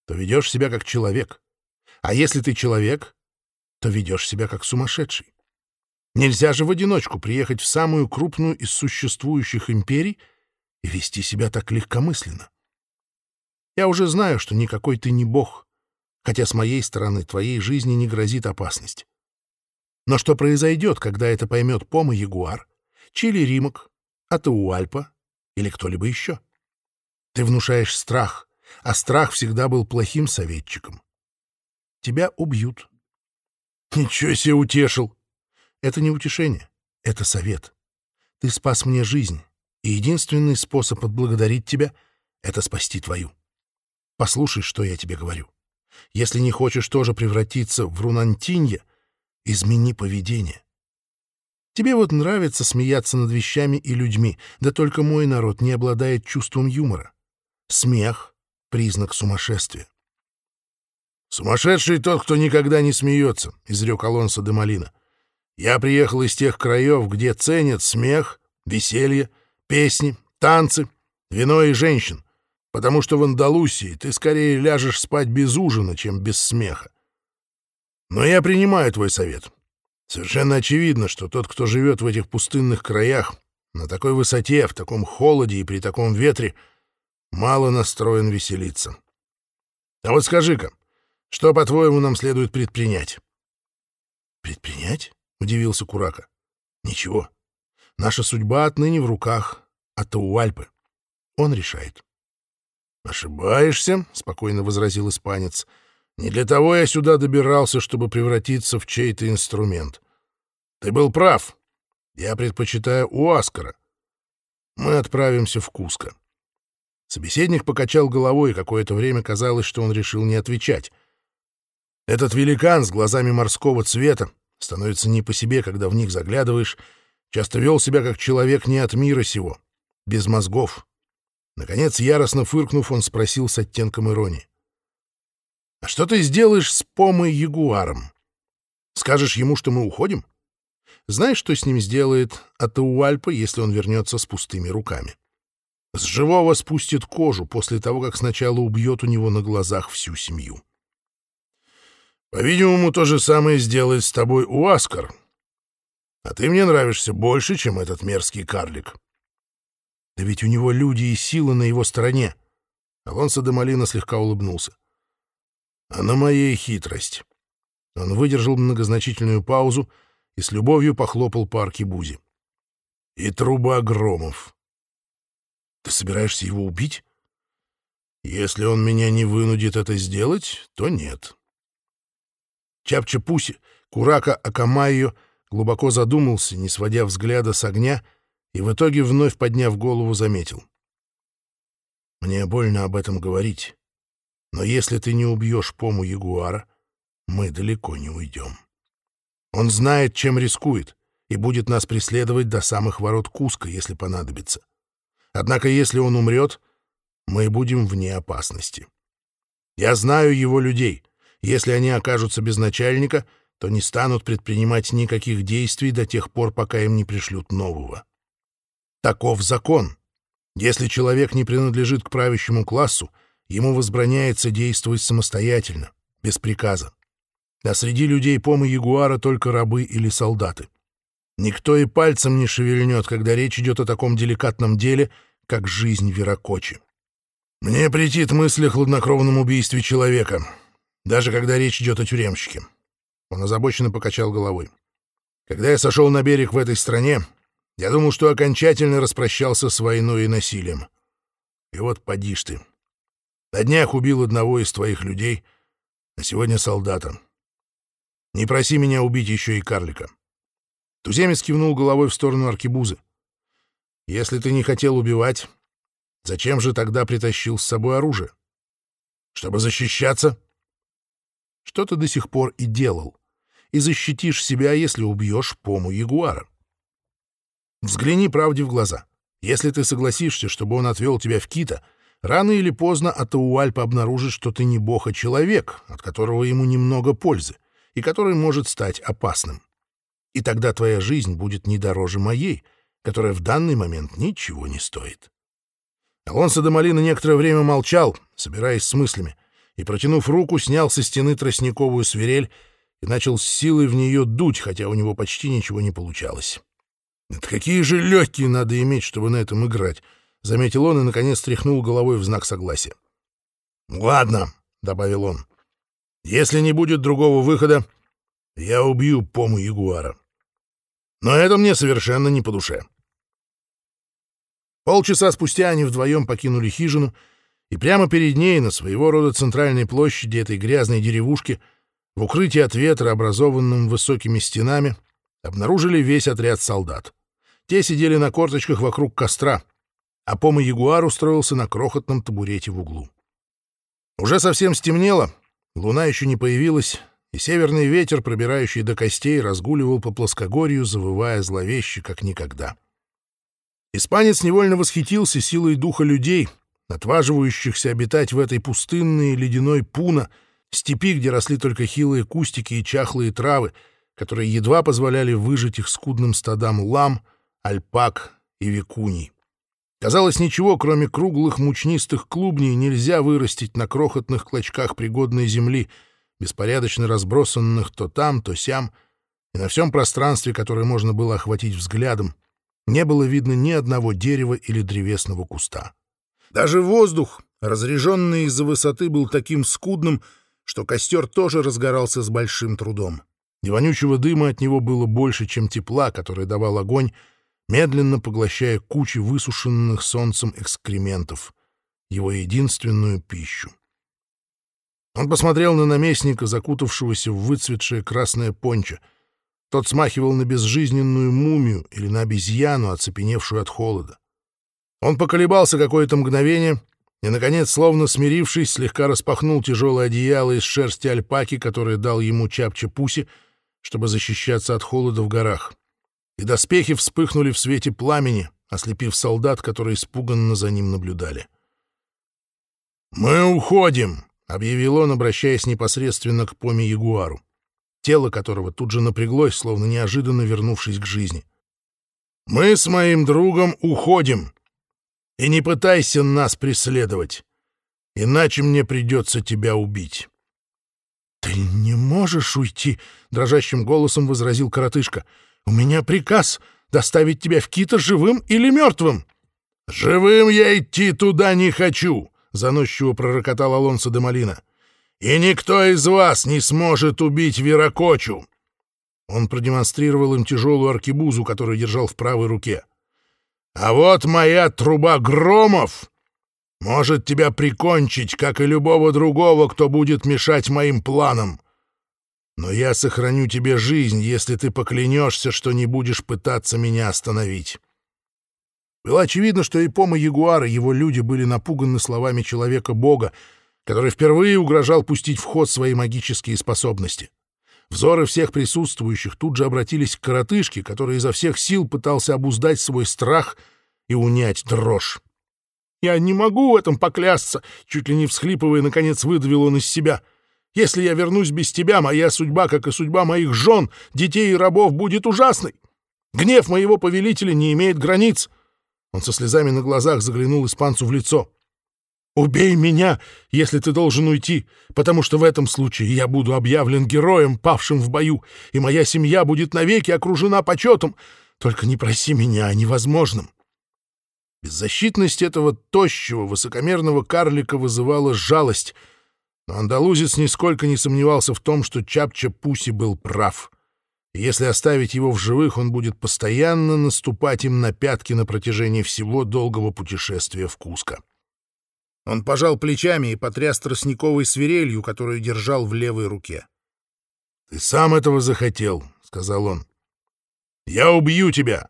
то ведешь себя как человек. А если ты человек, то ведешь себя как сумасшедший. Нельзя же в одиночку приехать в самую крупную из существующих империй и вести себя так легкомысленно. Я уже знаю, что никакой ты не бог, хотя с моей стороны твоей жизни не грозит опасность. Но что произойдет, когда это поймет Пома Ягуар, Чили Римок, Атауальпа или кто-либо еще? Ты внушаешь страх, а страх всегда был плохим советчиком. Тебя убьют. Ничего себе утешил. Это не утешение, это совет. Ты спас мне жизнь, и единственный способ отблагодарить тебя — это спасти твою. Послушай, что я тебе говорю. Если не хочешь тоже превратиться в Рунантинья, измени поведение. Тебе вот нравится смеяться над вещами и людьми, да только мой народ не обладает чувством юмора. Смех — признак сумасшествия. «Сумасшедший тот, кто никогда не смеется», — изрек Алонсо де Малина. «Я приехал из тех краев, где ценят смех, веселье, песни, танцы, вино и женщин, потому что в Андалусии ты скорее ляжешь спать без ужина, чем без смеха. Но я принимаю твой совет. Совершенно очевидно, что тот, кто живет в этих пустынных краях, на такой высоте, в таком холоде и при таком ветре, мало настроен веселиться. А вот скажи-ка, что, по-твоему, нам следует предпринять? Предпринять? удивился Курака. Ничего. Наша судьба отныне в руках Атауальпы. Он решает. Ошибаешься, спокойно возразил испанец. Не для того я сюда добирался, чтобы превратиться в чей-то инструмент. Ты был прав. Я предпочитаю Уаскара. Мы отправимся в Куско. Собеседник покачал головой, и какое-то время казалось, что он решил не отвечать. Этот великан с глазами морского цвета становится не по себе, когда в них заглядываешь, часто вел себя как человек не от мира сего, без мозгов. Наконец, яростно фыркнув, он спросил с оттенком иронии. «А что ты сделаешь с Помой Ягуаром? Скажешь ему, что мы уходим? Знаешь, что с ним сделает Атауальпа, если он вернется с пустыми руками? С живого спустит кожу после того, как сначала убьет у него на глазах всю семью». По-видимому, то же самое сделает с тобой Уаскар. А ты мне нравишься больше, чем этот мерзкий карлик. Да ведь у него люди и силы на его стороне. Алонсо де Малина слегка улыбнулся. А на моей хитрость. Он выдержал многозначительную паузу и с любовью похлопал по аркебузе. И труба громов. Ты собираешься его убить? Если он меня не вынудит это сделать, то нет. Чапча-Пуси, Курака Акамайо глубоко задумался, не сводя взгляда с огня, и в итоге, вновь подняв голову, заметил. Мне больно об этом говорить, но если ты не убьешь Пому Ягуара, мы далеко не уйдем. Он знает, чем рискует, и будет нас преследовать до самых ворот Куска, если понадобится. Однако если он умрет, мы будем вне опасности. Я знаю его людей. Если они окажутся без начальника, то не станут предпринимать никаких действий до тех пор, пока им не пришлют нового. Таков закон. Если человек не принадлежит к правящему классу, ему возбраняется действовать самостоятельно, без приказа. А среди людей Помы Ягуара только рабы или солдаты. Никто и пальцем не шевельнет, когда речь идет о таком деликатном деле, как жизнь Веракочи. Мне претит мысль о хладнокровном убийстве человека, даже когда речь идет о тюремщике. Он озабоченно покачал головой. Когда я сошел на берег в этой стране, я думал, что окончательно распрощался с войной и насилием. И вот поди ж ты. На днях убил одного из твоих людей, а сегодня солдата. Не проси меня убить еще и карлика. Туземец кивнул головой в сторону аркебузы. «Если ты не хотел убивать, зачем же тогда притащил с собой оружие? Чтобы защищаться?» «Что ты до сих пор и делал, и защитишь себя, если убьешь пому ягуара. Взгляни правде в глаза. Если ты согласишься, чтобы он отвел тебя в Кита, рано или поздно Атауальпа обнаружит, что ты не бог, а человек, от которого ему немного пользы, и который может стать опасным и тогда твоя жизнь будет не дороже моей, которая в данный момент ничего не стоит. Алонсо де Малина некоторое время молчал, собираясь с мыслями, и, протянув руку, снял со стены тростниковую свирель и начал с силой в нее дуть, хотя у него почти ничего не получалось. «Это какие же легкие надо иметь, чтобы на этом играть!» — заметил он и, наконец, стряхнул головой в знак согласия. «Ладно», — добавил он, — «если не будет другого выхода, я убью Пому Ягуара. Но это мне совершенно не по душе. Полчаса спустя они вдвоем покинули хижину, и прямо перед ней, на своего рода центральной площади этой грязной деревушки, в укрытии от ветра, образованном высокими стенами, обнаружили весь отряд солдат. Те сидели на корточках вокруг костра, а Пома Ягуар устроился на крохотном табурете в углу. Уже совсем стемнело, луна еще не появилась, и северный ветер, пробирающий до костей, разгуливал по плоскогорью, завывая зловеще, как никогда. Испанец невольно восхитился силой духа людей, отваживающихся обитать в этой пустынной ледяной пуна, степи, где росли только хилые кустики и чахлые травы, которые едва позволяли выжить их скудным стадам лам, альпак и викуний. Казалось, ничего, кроме круглых мучнистых клубней, нельзя вырастить на крохотных клочках пригодной земли — беспорядочно разбросанных то там, то сям, и на всем пространстве, которое можно было охватить взглядом, не было видно ни одного дерева или древесного куста. Даже воздух, разреженный из-за высоты, был таким скудным, что костер тоже разгорался с большим трудом. И вонючего дыма от него было больше, чем тепла, которое давал огонь, медленно поглощая кучи высушенных солнцем экскрементов, его единственную пищу. Он посмотрел на наместника, закутавшегося в выцветшее красное пончо. Тот смахивал на безжизненную мумию или на обезьяну, оцепеневшую от холода. Он поколебался какое-то мгновение и, наконец, словно смирившись, слегка распахнул тяжелое одеяло из шерсти альпаки, которое дал ему Чапча-Пуси, чтобы защищаться от холода в горах. И доспехи вспыхнули в свете пламени, ослепив солдат, которые испуганно за ним наблюдали. «Мы уходим!» Объявил он, обращаясь непосредственно к Поме Ягуару, тело которого тут же напряглось, словно неожиданно вернувшись к жизни. «Мы с моим другом уходим, и не пытайся нас преследовать, иначе мне придется тебя убить». «Ты не можешь уйти», — дрожащим голосом возразил коротышка. «У меня приказ доставить тебя в Кита живым или мертвым». «Живым я идти туда не хочу», — заносчиво пророкотал Алонсо де Малина. «И никто из вас не сможет убить Веракочу!» Он продемонстрировал им тяжелую аркебузу, которую держал в правой руке. «А вот моя труба громов может тебя прикончить, как и любого другого, кто будет мешать моим планам. Но я сохраню тебе жизнь, если ты поклянешься, что не будешь пытаться меня остановить». Было очевидно, что и Пома Ягуара его люди были напуганы словами человека-бога, который впервые угрожал пустить в ход свои магические способности. Взоры всех присутствующих тут же обратились к коротышке, который изо всех сил пытался обуздать свой страх и унять дрожь. «Я не могу в этом поклясться!» — чуть ли не всхлипывая, наконец выдавил он из себя. «Если я вернусь без тебя, моя судьба, как и судьба моих жен, детей и рабов, будет ужасной! Гнев моего повелителя не имеет границ!» Он со слезами на глазах заглянул испанцу в лицо. «Убей меня, если ты должен уйти, потому что в этом случае я буду объявлен героем, павшим в бою, и моя семья будет навеки окружена почетом. Только не проси меня о невозможном». Беззащитность этого тощего, высокомерного карлика вызывала жалость, но андалузец нисколько не сомневался в том, что Чапча Пуси был прав. Если оставить его в живых, он будет постоянно наступать им на пятки на протяжении всего долгого путешествия в Куско. Он пожал плечами и потряс тростниковой свирелью, которую держал в левой руке. «Ты сам этого захотел», — сказал он. «Я убью тебя,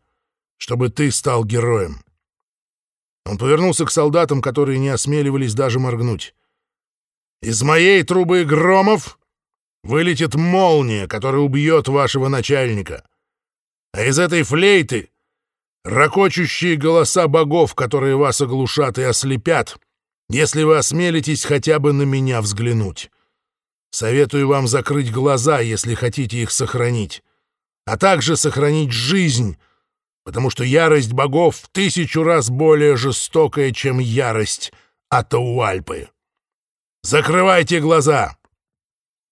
чтобы ты стал героем». Он повернулся к солдатам, которые не осмеливались даже моргнуть. «Из моей трубы громов вылетит молния, которая убьет вашего начальника. А из этой флейты — ракочущие голоса богов, которые вас оглушат и ослепят» если вы осмелитесь хотя бы на меня взглянуть. Советую вам закрыть глаза, если хотите их сохранить, а также сохранить жизнь, потому что ярость богов в тысячу раз более жестокая, чем ярость Атауальпы. Закрывайте глаза!»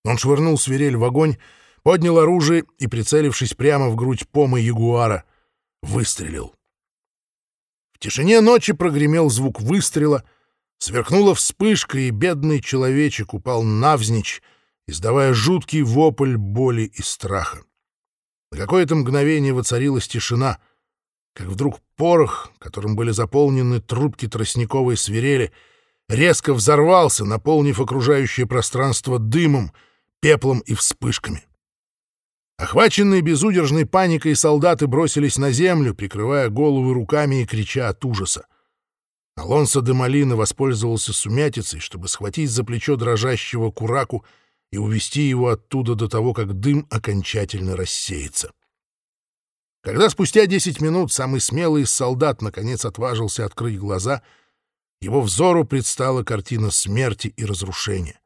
Он швырнул свирель в огонь, поднял оружие и, прицелившись прямо в грудь помы ягуара, выстрелил. В тишине ночи прогремел звук выстрела — Сверкнула вспышка, и бедный человечек упал навзничь, издавая жуткий вопль боли и страха. На какое-то мгновение воцарилась тишина, как вдруг порох, которым были заполнены трубки тростниковой свирели, резко взорвался, наполнив окружающее пространство дымом, пеплом и вспышками. Охваченные безудержной паникой солдаты бросились на землю, прикрывая головы руками и крича от ужаса. Алонсо де Малина воспользовался сумятицей, чтобы схватить за плечо дрожащего кураку и увести его оттуда до того, как дым окончательно рассеется. Когда спустя десять минут самый смелый из солдат наконец отважился открыть глаза, его взору предстала картина смерти и разрушения.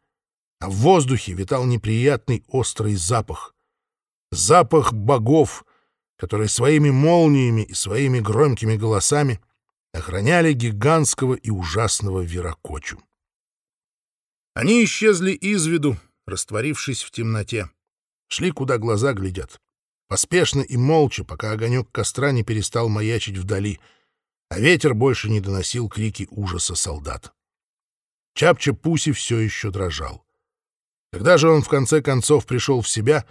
А в воздухе витал неприятный острый запах. Запах богов, которые своими молниями и своими громкими голосами — охраняли гигантского и ужасного Веракочу. Они исчезли из виду, растворившись в темноте. Шли, куда глаза глядят. Поспешно и молча, пока огонек костра не перестал маячить вдали, а ветер больше не доносил крики ужаса солдат. Чапча Пуси все еще дрожал. Когда же он в конце концов пришел в себя,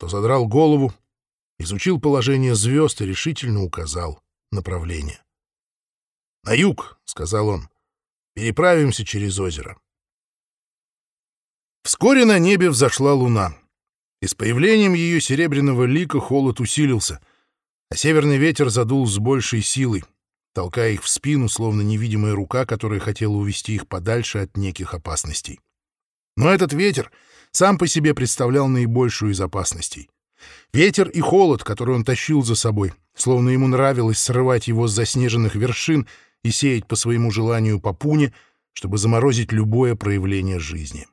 то задрал голову, изучил положение звезд и решительно указал направление. «На юг», — сказал он, — «переправимся через озеро». Вскоре на небе взошла луна, и с появлением ее серебряного лика холод усилился, а северный ветер задул с большей силой, толкая их в спину, словно невидимая рука, которая хотела увести их подальше от неких опасностей. Но этот ветер сам по себе представлял наибольшую из опасностей. Ветер и холод, который он тащил за собой, словно ему нравилось срывать его с заснеженных вершин — и сеять по своему желанию по пуне, чтобы заморозить любое проявление жизни.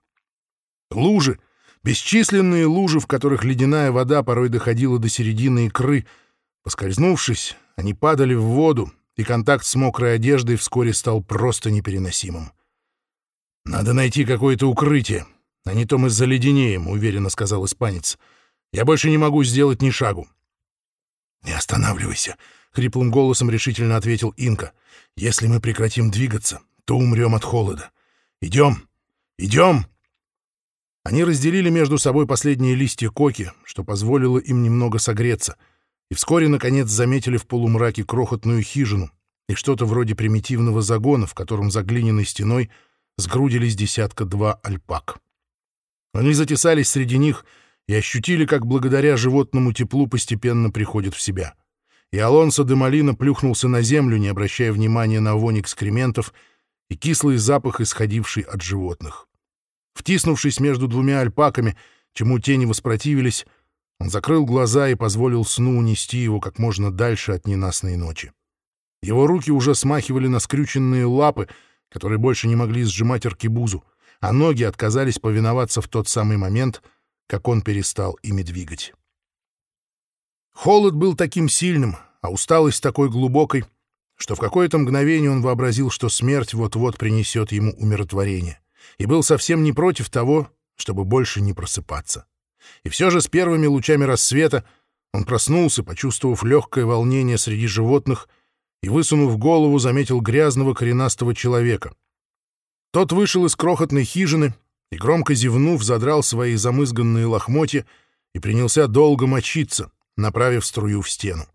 Лужи, бесчисленные лужи, в которых ледяная вода порой доходила до середины икры, поскользнувшись, они падали в воду, и контакт с мокрой одеждой вскоре стал просто непереносимым. «Надо найти какое-то укрытие, а не то мы заледенеем», — уверенно сказал испанец. «Я больше не могу сделать ни шагу». «Не останавливайся», — хриплым голосом решительно ответил Инка. «Если мы прекратим двигаться, то умрем от холода. Идем! Идем!» Они разделили между собой последние листья коки, что позволило им немного согреться, и вскоре, наконец, заметили в полумраке крохотную хижину и что-то вроде примитивного загона, в котором за глиняной стеной сгрудились десятка-два альпак. Они затесались среди них и ощутили, как благодаря животному теплу постепенно приходят в себя — и Алонсо де Малина плюхнулся на землю, не обращая внимания на вонь экскрементов и кислый запах, исходивший от животных. Втиснувшись между двумя альпаками, чему те не воспротивились, он закрыл глаза и позволил сну унести его как можно дальше от ненастной ночи. Его руки уже смахивали на скрюченные лапы, которые больше не могли сжимать аркебузу, а ноги отказались повиноваться в тот самый момент, как он перестал ими двигать. Холод был таким сильным, а усталость такой глубокой, что в какое-то мгновение он вообразил, что смерть вот-вот принесет ему умиротворение, и был совсем не против того, чтобы больше не просыпаться. И все же с первыми лучами рассвета он проснулся, почувствовав легкое волнение среди животных, и, высунув голову, заметил грязного коренастого человека. Тот вышел из крохотной хижины и, громко зевнув, задрал свои замызганные лохмотья и принялся долго мочиться, направив струю в стену.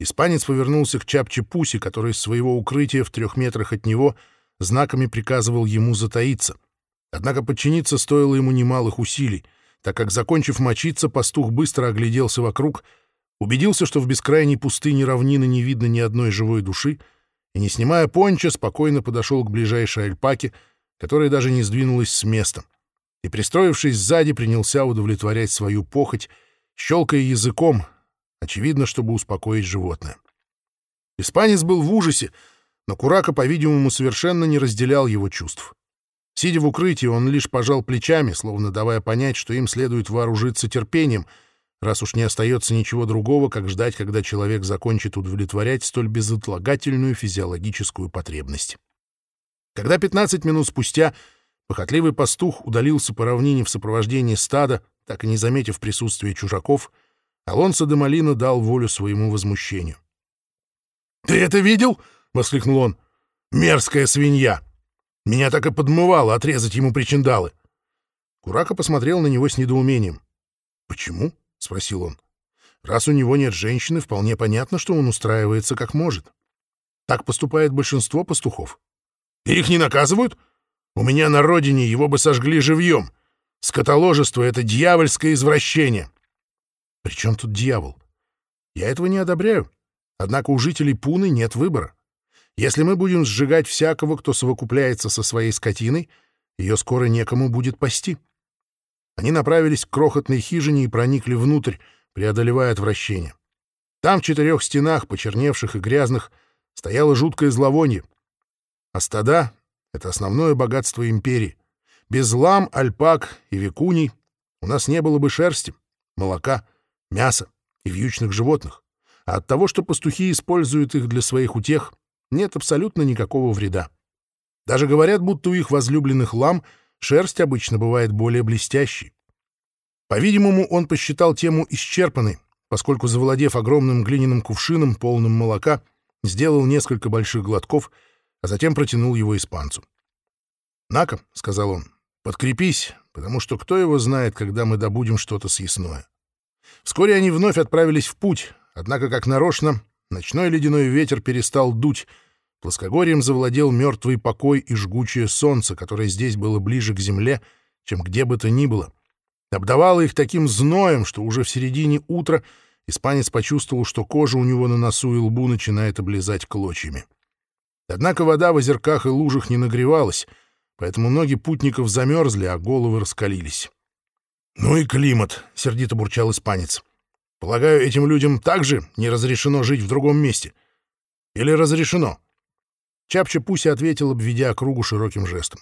Испанец повернулся к Чапче-Пусе, который из своего укрытия в трех метрах от него знаками приказывал ему затаиться. Однако подчиниться стоило ему немалых усилий, так как, закончив мочиться, пастух быстро огляделся вокруг, убедился, что в бескрайней пустыне равнины не видно ни одной живой души, и, не снимая понча, спокойно подошел к ближайшей альпаке, которая даже не сдвинулась с места, и, пристроившись сзади, принялся удовлетворять свою похоть, щелкая языком, очевидно, чтобы успокоить животное. Испанец был в ужасе, но Курака, по-видимому, совершенно не разделял его чувств. Сидя в укрытии, он лишь пожал плечами, словно давая понять, что им следует вооружиться терпением, раз уж не остается ничего другого, как ждать, когда человек закончит удовлетворять столь безотлагательную физиологическую потребность. Когда 15 минут спустя похотливый пастух удалился по равнине в сопровождении стада, так и не заметив присутствия чужаков, Алонсо де Малина дал волю своему возмущению. «Ты это видел?» — воскликнул он. «Мерзкая свинья! Меня так и подмывало отрезать ему причиндалы!» Курака посмотрел на него с недоумением. «Почему?» — спросил он. «Раз у него нет женщины, вполне понятно, что он устраивается как может. Так поступает большинство пастухов. Их не наказывают? У меня на родине его бы сожгли живьем. Скотоложество — это дьявольское извращение. При чем тут дьявол? Я этого не одобряю. Однако у жителей Пуны нет выбора. Если мы будем сжигать всякого, кто совокупляется со своей скотиной, ее скоро некому будет пасти. Они направились к крохотной хижине и проникли внутрь, преодолевая отвращение. Там, в четырех стенах, почерневших и грязных, стояло жуткое зловонье. А стада — это основное богатство империи. Без лам, альпак и викуний у нас не было бы шерсти, молока, мяса и вьючных животных. А от того, что пастухи используют их для своих утех, нет абсолютно никакого вреда. Даже говорят, будто у их возлюбленных лам шерсть обычно бывает более блестящей. По-видимому, он посчитал тему исчерпанной, поскольку, завладев огромным глиняным кувшином, полным молока, сделал несколько больших глотков, а затем протянул его испанцу. «На-ка», — сказал он, — «подкрепись, потому что кто его знает, когда мы добудем что-то съестное». Вскоре они вновь отправились в путь, однако, как нарочно, ночной ледяной ветер перестал дуть, плоскогорьем завладел мертвый покой и жгучее солнце, которое здесь было ближе к земле, чем где бы то ни было. Обдавало их таким зноем, что уже в середине утра испанец почувствовал, что кожа у него на носу и лбу начинает облизать клочьями. Однако вода в озерках и лужах не нагревалась, поэтому ноги путников замерзли, а головы раскалились. «Ну и климат», — сердито бурчал испанец. «Полагаю, этим людям также не разрешено жить в другом месте? Или разрешено?» Чапча Пуся ответил, обведя округу широким жестом.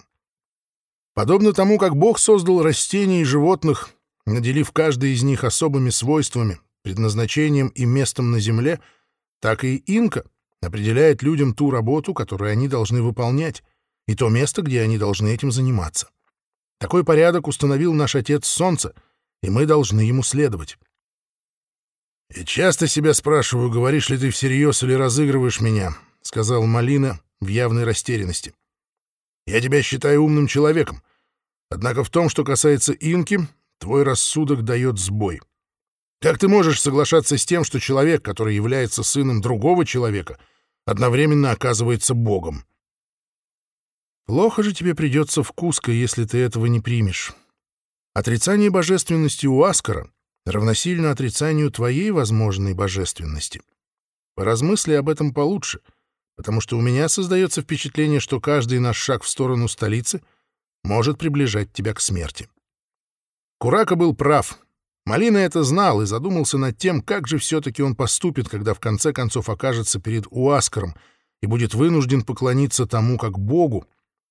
Подобно тому, как Бог создал растения и животных, наделив каждый из них особыми свойствами, предназначением и местом на земле, так и инка определяет людям ту работу, которую они должны выполнять, и то место, где они должны этим заниматься. Такой порядок установил наш Отец Солнце, и мы должны ему следовать. «И часто себя спрашиваю, говоришь ли ты всерьез или разыгрываешь меня», — сказал Малина в явной растерянности. «Я тебя считаю умным человеком, однако в том, что касается инки, твой рассудок дает сбой. Как ты можешь соглашаться с тем, что человек, который является сыном другого человека, одновременно оказывается Богом?» Плохо же тебе придется в если ты этого не примешь. Отрицание божественности у Аскара равносильно отрицанию твоей возможной божественности. Поразмысли об этом получше, потому что у меня создается впечатление, что каждый наш шаг в сторону столицы может приближать тебя к смерти. Курака был прав. Малина это знал и задумался над тем, как же все-таки он поступит, когда в конце концов окажется перед Уаскаром и будет вынужден поклониться тому как богу,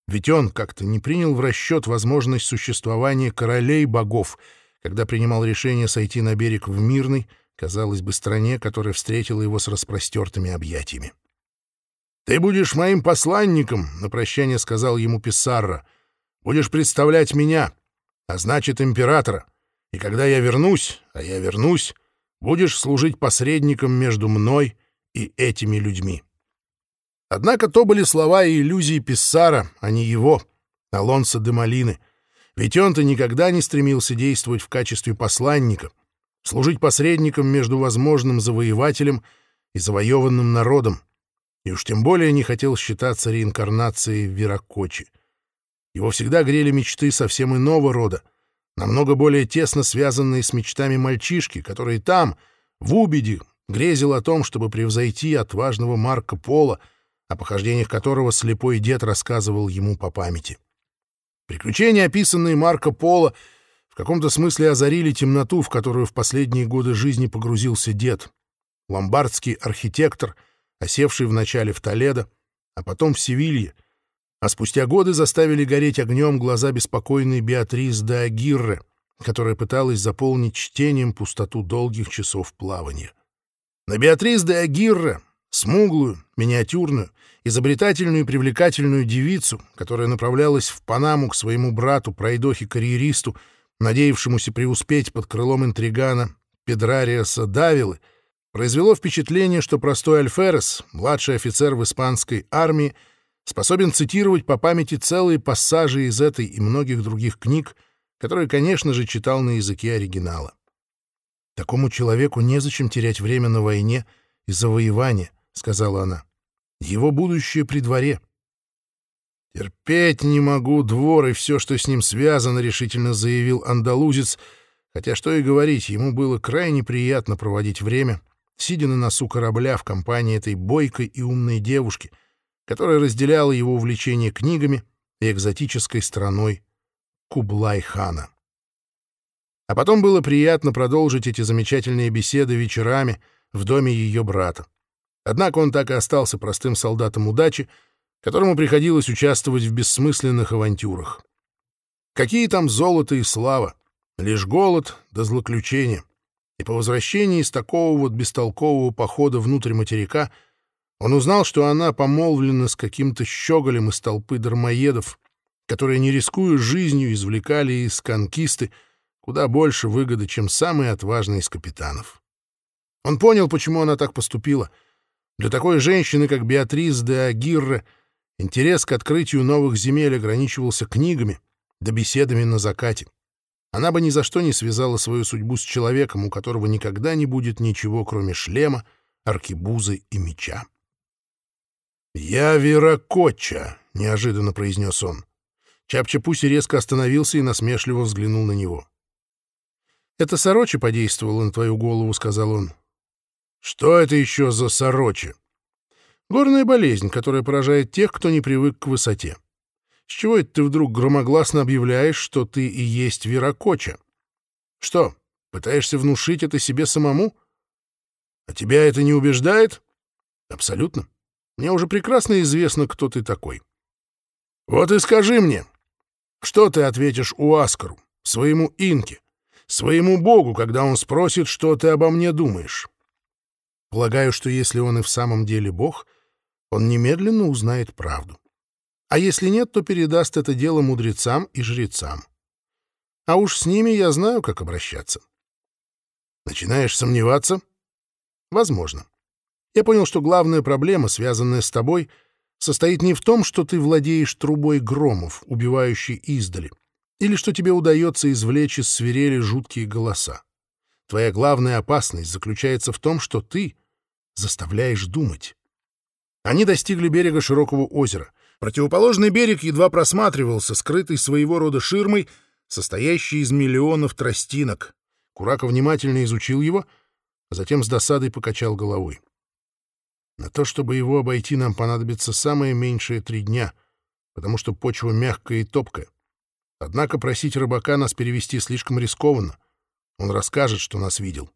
ведь он как-то не принял в расчет возможность существования королей богов, когда принимал решение сойти на берег в мирной, казалось бы, стране, которая встретила его с распростертыми объятиями. «Ты будешь моим посланником», — на прощание сказал ему Писарра. «Будешь представлять меня, а значит, императора. И когда я вернусь, а я вернусь, будешь служить посредником между мной и этими людьми». Однако то были слова и иллюзии Писсара, а не его, Алонсо де Малины. Ведь он-то никогда не стремился действовать в качестве посланника, служить посредником между возможным завоевателем и завоеванным народом, и уж тем более не хотел считаться реинкарнацией Веракочи. Его всегда грели мечты совсем иного рода, намного более тесно связанные с мечтами мальчишки, который там, в Убеде, грезил о том, чтобы превзойти отважного Марка Пола — о похождениях которого слепой дед рассказывал ему по памяти. Приключения, описанные Марко Поло, в каком-то смысле озарили темноту, в которую в последние годы жизни погрузился дед. Ломбардский архитектор, осевший вначале в Толедо, а потом в Севилье, а спустя годы заставили гореть огнем глаза беспокойной Беатрис де Агирре, которая пыталась заполнить чтением пустоту долгих часов плавания. На Беатрис де Агирре, смуглую, миниатюрную, изобретательную и привлекательную девицу, которая направлялась в Панаму к своему брату, пройдохе-карьеристу, надеявшемуся преуспеть под крылом интригана Педрариаса Давилы, произвело впечатление, что простой Альферес, младший офицер в испанской армии, способен цитировать по памяти целые пассажи из этой и многих других книг, которые, конечно же, читал на языке оригинала. «Такому человеку незачем терять время на войне и завоевание», — сказала она его будущее при дворе. «Терпеть не могу двор и все, что с ним связано», — решительно заявил андалузец, хотя, что и говорить, ему было крайне приятно проводить время, сидя на носу корабля в компании этой бойкой и умной девушки, которая разделяла его увлечение книгами и экзотической страной Кублай-хана. А потом было приятно продолжить эти замечательные беседы вечерами в доме ее брата. Однако он так и остался простым солдатом удачи, которому приходилось участвовать в бессмысленных авантюрах. Какие там золото и слава, лишь голод да злоключения. И по возвращении из такого вот бестолкового похода внутрь материка он узнал, что она помолвлена с каким-то щеголем из толпы дармоедов, которые, не рискуя жизнью, извлекали из конкисты куда больше выгоды, чем самый отважный из капитанов. Он понял, почему она так поступила — для такой женщины, как Беатрис де Агирре, интерес к открытию новых земель ограничивался книгами да беседами на закате. Она бы ни за что не связала свою судьбу с человеком, у которого никогда не будет ничего, кроме шлема, аркебузы и меча. «Я Веракоча», — неожиданно произнес он. Чапчапуси резко остановился и насмешливо взглянул на него. «Это сороча подействовала на твою голову», — сказал он. Что это еще за сорочи? Горная болезнь, которая поражает тех, кто не привык к высоте. С чего это ты вдруг громогласно объявляешь, что ты и есть Веракоча? Что, пытаешься внушить это себе самому? А тебя это не убеждает? Абсолютно. Мне уже прекрасно известно, кто ты такой. Вот и скажи мне, что ты ответишь Уаскару, своему инке, своему богу, когда он спросит, что ты обо мне думаешь? Полагаю, что если он и в самом деле бог, он немедленно узнает правду. А если нет, то передаст это дело мудрецам и жрецам. А уж с ними я знаю, как обращаться. Начинаешь сомневаться? Возможно. Я понял, что главная проблема, связанная с тобой, состоит не в том, что ты владеешь трубой громов, убивающей издали, или что тебе удается извлечь из свирели жуткие голоса. Твоя главная опасность заключается в том, что ты заставляешь думать. Они достигли берега широкого озера. Противоположный берег едва просматривался, скрытый своего рода ширмой, состоящей из миллионов тростинок. Курако внимательно изучил его, а затем с досадой покачал головой. На то, чтобы его обойти, нам понадобится самое меньшее три дня, потому что почва мягкая и топкая. Однако просить рыбака нас перевести слишком рискованно. Он расскажет, что нас видел.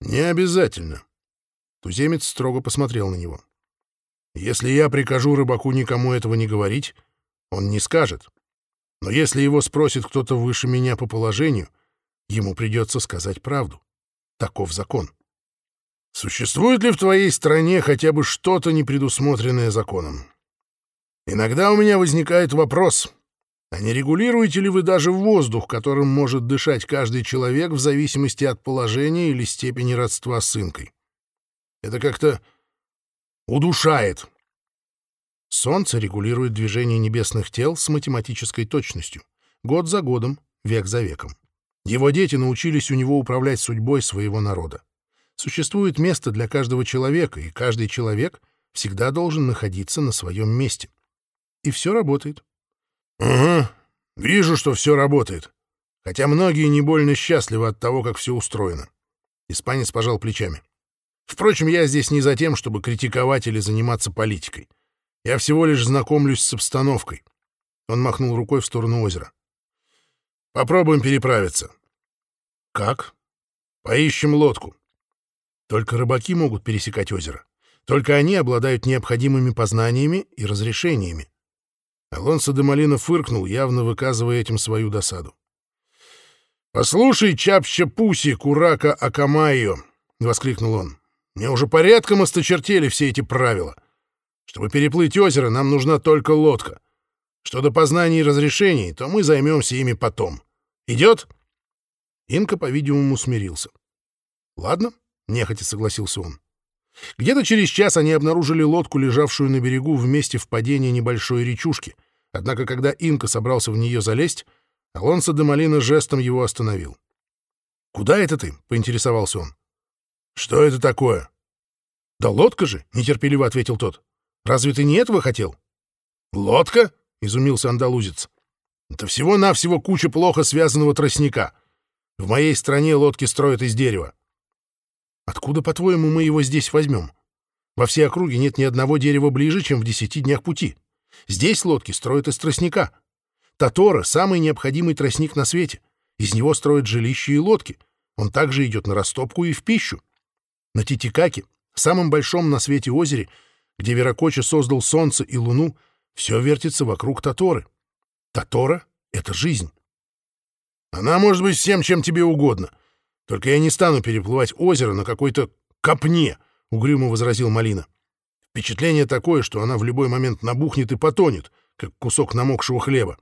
Не обязательно. Туземец строго посмотрел на него. Если я прикажу рыбаку никому этого не говорить, он не скажет. Но если его спросит кто-то выше меня по положению, ему придется сказать правду. Таков закон. Существует ли в твоей стране хотя бы что-то, не предусмотренное законом? Иногда у меня возникает вопрос, а не регулируете ли вы даже воздух, которым может дышать каждый человек в зависимости от положения или степени родства с инкой? Это как-то удушает. Солнце регулирует движение небесных тел с математической точностью, год за годом, век за веком. Его дети научились у него управлять судьбой своего народа. Существует место для каждого человека, и каждый человек всегда должен находиться на своем месте. И все работает. «Угу, вижу, что все работает. Хотя многие не больно счастливы от того, как все устроено». Испанец пожал плечами. «Впрочем, я здесь не за тем, чтобы критиковать или заниматься политикой. Я всего лишь знакомлюсь с обстановкой». Он махнул рукой в сторону озера. «Попробуем переправиться». «Как?» «Поищем лодку. Только рыбаки могут пересекать озеро. Только они обладают необходимыми познаниями и разрешениями. Алонсо де Малина фыркнул, явно выказывая этим свою досаду. «Послушай, Чапча Пуси, Курака Акамайо!» — воскликнул он. «Мне уже порядком осточертели все эти правила. Чтобы переплыть озеро, нам нужна только лодка. Что до познаний и разрешений, то мы займемся ими потом. Идет?» Инка, по-видимому, смирился. «Ладно», — нехотя согласился он. Где-то через час они обнаружили лодку, лежавшую на берегу в месте впадения небольшой речушки. Однако, когда Инка собрался в нее залезть, Алонсо де Малина жестом его остановил. «Куда это ты?» — поинтересовался он. «Что это такое?» «Да лодка же!» — нетерпеливо ответил тот. «Разве ты не этого хотел?» «Лодка?» — изумился андалузец. «Это всего-навсего куча плохо связанного тростника. В моей стране лодки строят из дерева. Откуда, по-твоему, мы его здесь возьмем? Во всей округе нет ни одного дерева ближе, чем в десяти днях пути. Здесь лодки строят из тростника. Татора — самый необходимый тростник на свете. Из него строят жилища и лодки. Он также идет на растопку и в пищу. На Титикаке, самом большом на свете озере, где Веракоча создал солнце и луну, все вертится вокруг Таторы. Татора — это жизнь. Она может быть всем, чем тебе угодно — только я не стану переплывать озеро на какой-то копне, — угрюмо возразил Малина. Впечатление такое, что она в любой момент набухнет и потонет, как кусок намокшего хлеба.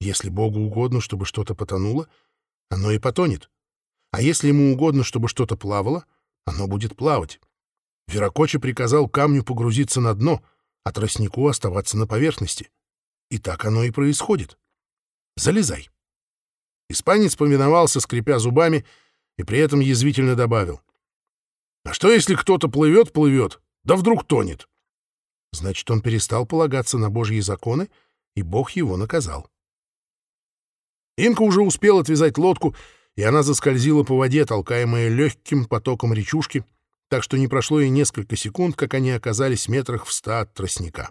Если Богу угодно, чтобы что-то потонуло, оно и потонет. А если ему угодно, чтобы что-то плавало, оно будет плавать. Веракоча приказал камню погрузиться на дно, а тростнику оставаться на поверхности. И так оно и происходит. Залезай. Испанец повиновался, скрипя зубами, и при этом язвительно добавил. «А что, если кто-то плывет-плывет, да вдруг тонет?» Значит, он перестал полагаться на божьи законы, и Бог его наказал. Инка уже успел отвязать лодку, и она заскользила по воде, толкаемая легким потоком речушки, так что не прошло и несколько секунд, как они оказались метрах в ста от тростника.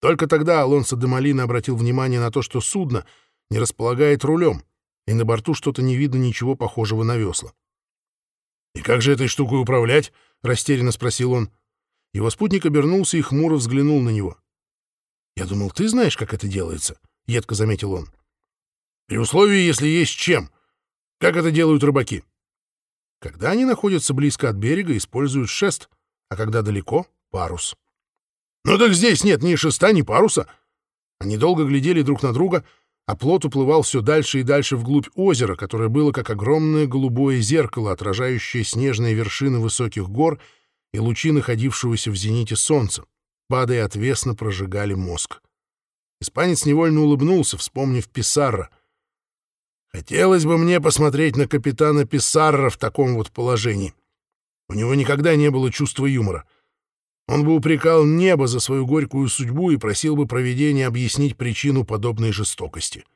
Только тогда Алонсо де Малина обратил внимание на то, что судно не располагает рулем — и на борту что-то не видно ничего похожего на весла. «И как же этой штукой управлять?» — растерянно спросил он. Его спутник обернулся и хмуро взглянул на него. «Я думал, ты знаешь, как это делается», — едко заметил он. «При условии, если есть чем. Как это делают рыбаки?» Когда они находятся близко от берега, используют шест, а когда далеко — парус. «Ну так здесь нет ни шеста, ни паруса». Они долго глядели друг на друга — а плот уплывал все дальше и дальше вглубь озера, которое было как огромное голубое зеркало, отражающее снежные вершины высоких гор и лучи находившегося в зените солнца, падая отвесно, прожигали мозг. Испанец невольно улыбнулся, вспомнив Писарра. «Хотелось бы мне посмотреть на капитана Писарра в таком вот положении. У него никогда не было чувства юмора». Он бы упрекал небо за свою горькую судьбу и просил бы провидения объяснить причину подобной жестокости.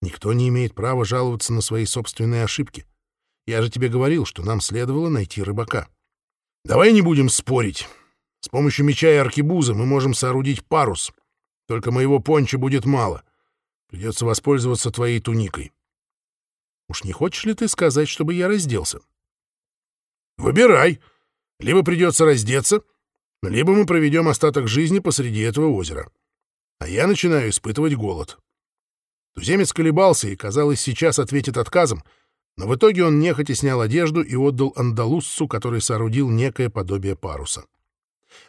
Никто не имеет права жаловаться на свои собственные ошибки. Я же тебе говорил, что нам следовало найти рыбака. Давай не будем спорить. С помощью меча и аркебуза мы можем соорудить парус. Только моего понча будет мало. Придется воспользоваться твоей туникой. Уж не хочешь ли ты сказать, чтобы я разделся? Выбирай. Либо придется раздеться, либо мы проведем остаток жизни посреди этого озера. А я начинаю испытывать голод. Туземец колебался и, казалось, сейчас ответит отказом, но в итоге он нехотя снял одежду и отдал андалуссу, который соорудил некое подобие паруса.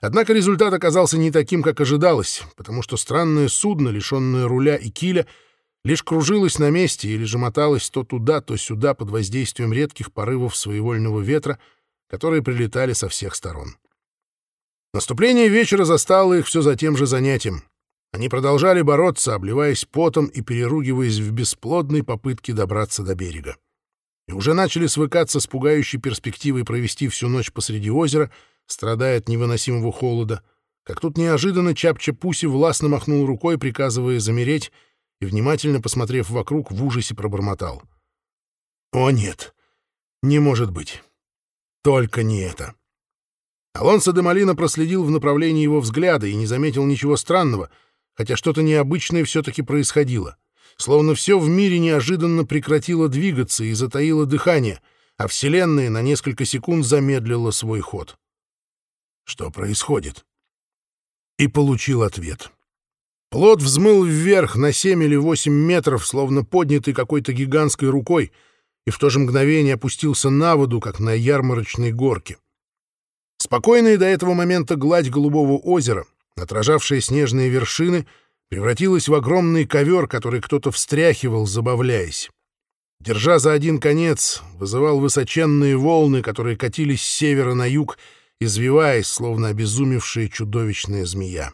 Однако результат оказался не таким, как ожидалось, потому что странное судно, лишенное руля и киля, лишь кружилось на месте или же моталось то туда, то сюда под воздействием редких порывов своевольного ветра, которые прилетали со всех сторон. Наступление вечера застало их все за тем же занятием. Они продолжали бороться, обливаясь потом и переругиваясь в бесплодной попытке добраться до берега. И уже начали свыкаться с пугающей перспективой провести всю ночь посреди озера — страдая от невыносимого холода, как тут неожиданно Чапча-Пуси властно махнул рукой, приказывая замереть, и, внимательно посмотрев вокруг, в ужасе пробормотал. «О, нет! Не может быть! Только не это!» Алонсо де Малина проследил в направлении его взгляда и не заметил ничего странного, хотя что-то необычное все-таки происходило. Словно все в мире неожиданно прекратило двигаться и затаило дыхание, а Вселенная на несколько секунд замедлила свой ход что происходит. И получил ответ. Плод взмыл вверх на семь или восемь метров, словно поднятый какой-то гигантской рукой, и в то же мгновение опустился на воду, как на ярмарочной горке. Спокойная до этого момента гладь голубого озера, отражавшая снежные вершины, превратилась в огромный ковер, который кто-то встряхивал, забавляясь. Держа за один конец, вызывал высоченные волны, которые катились с севера на юг извиваясь, словно обезумевшая чудовищная змея.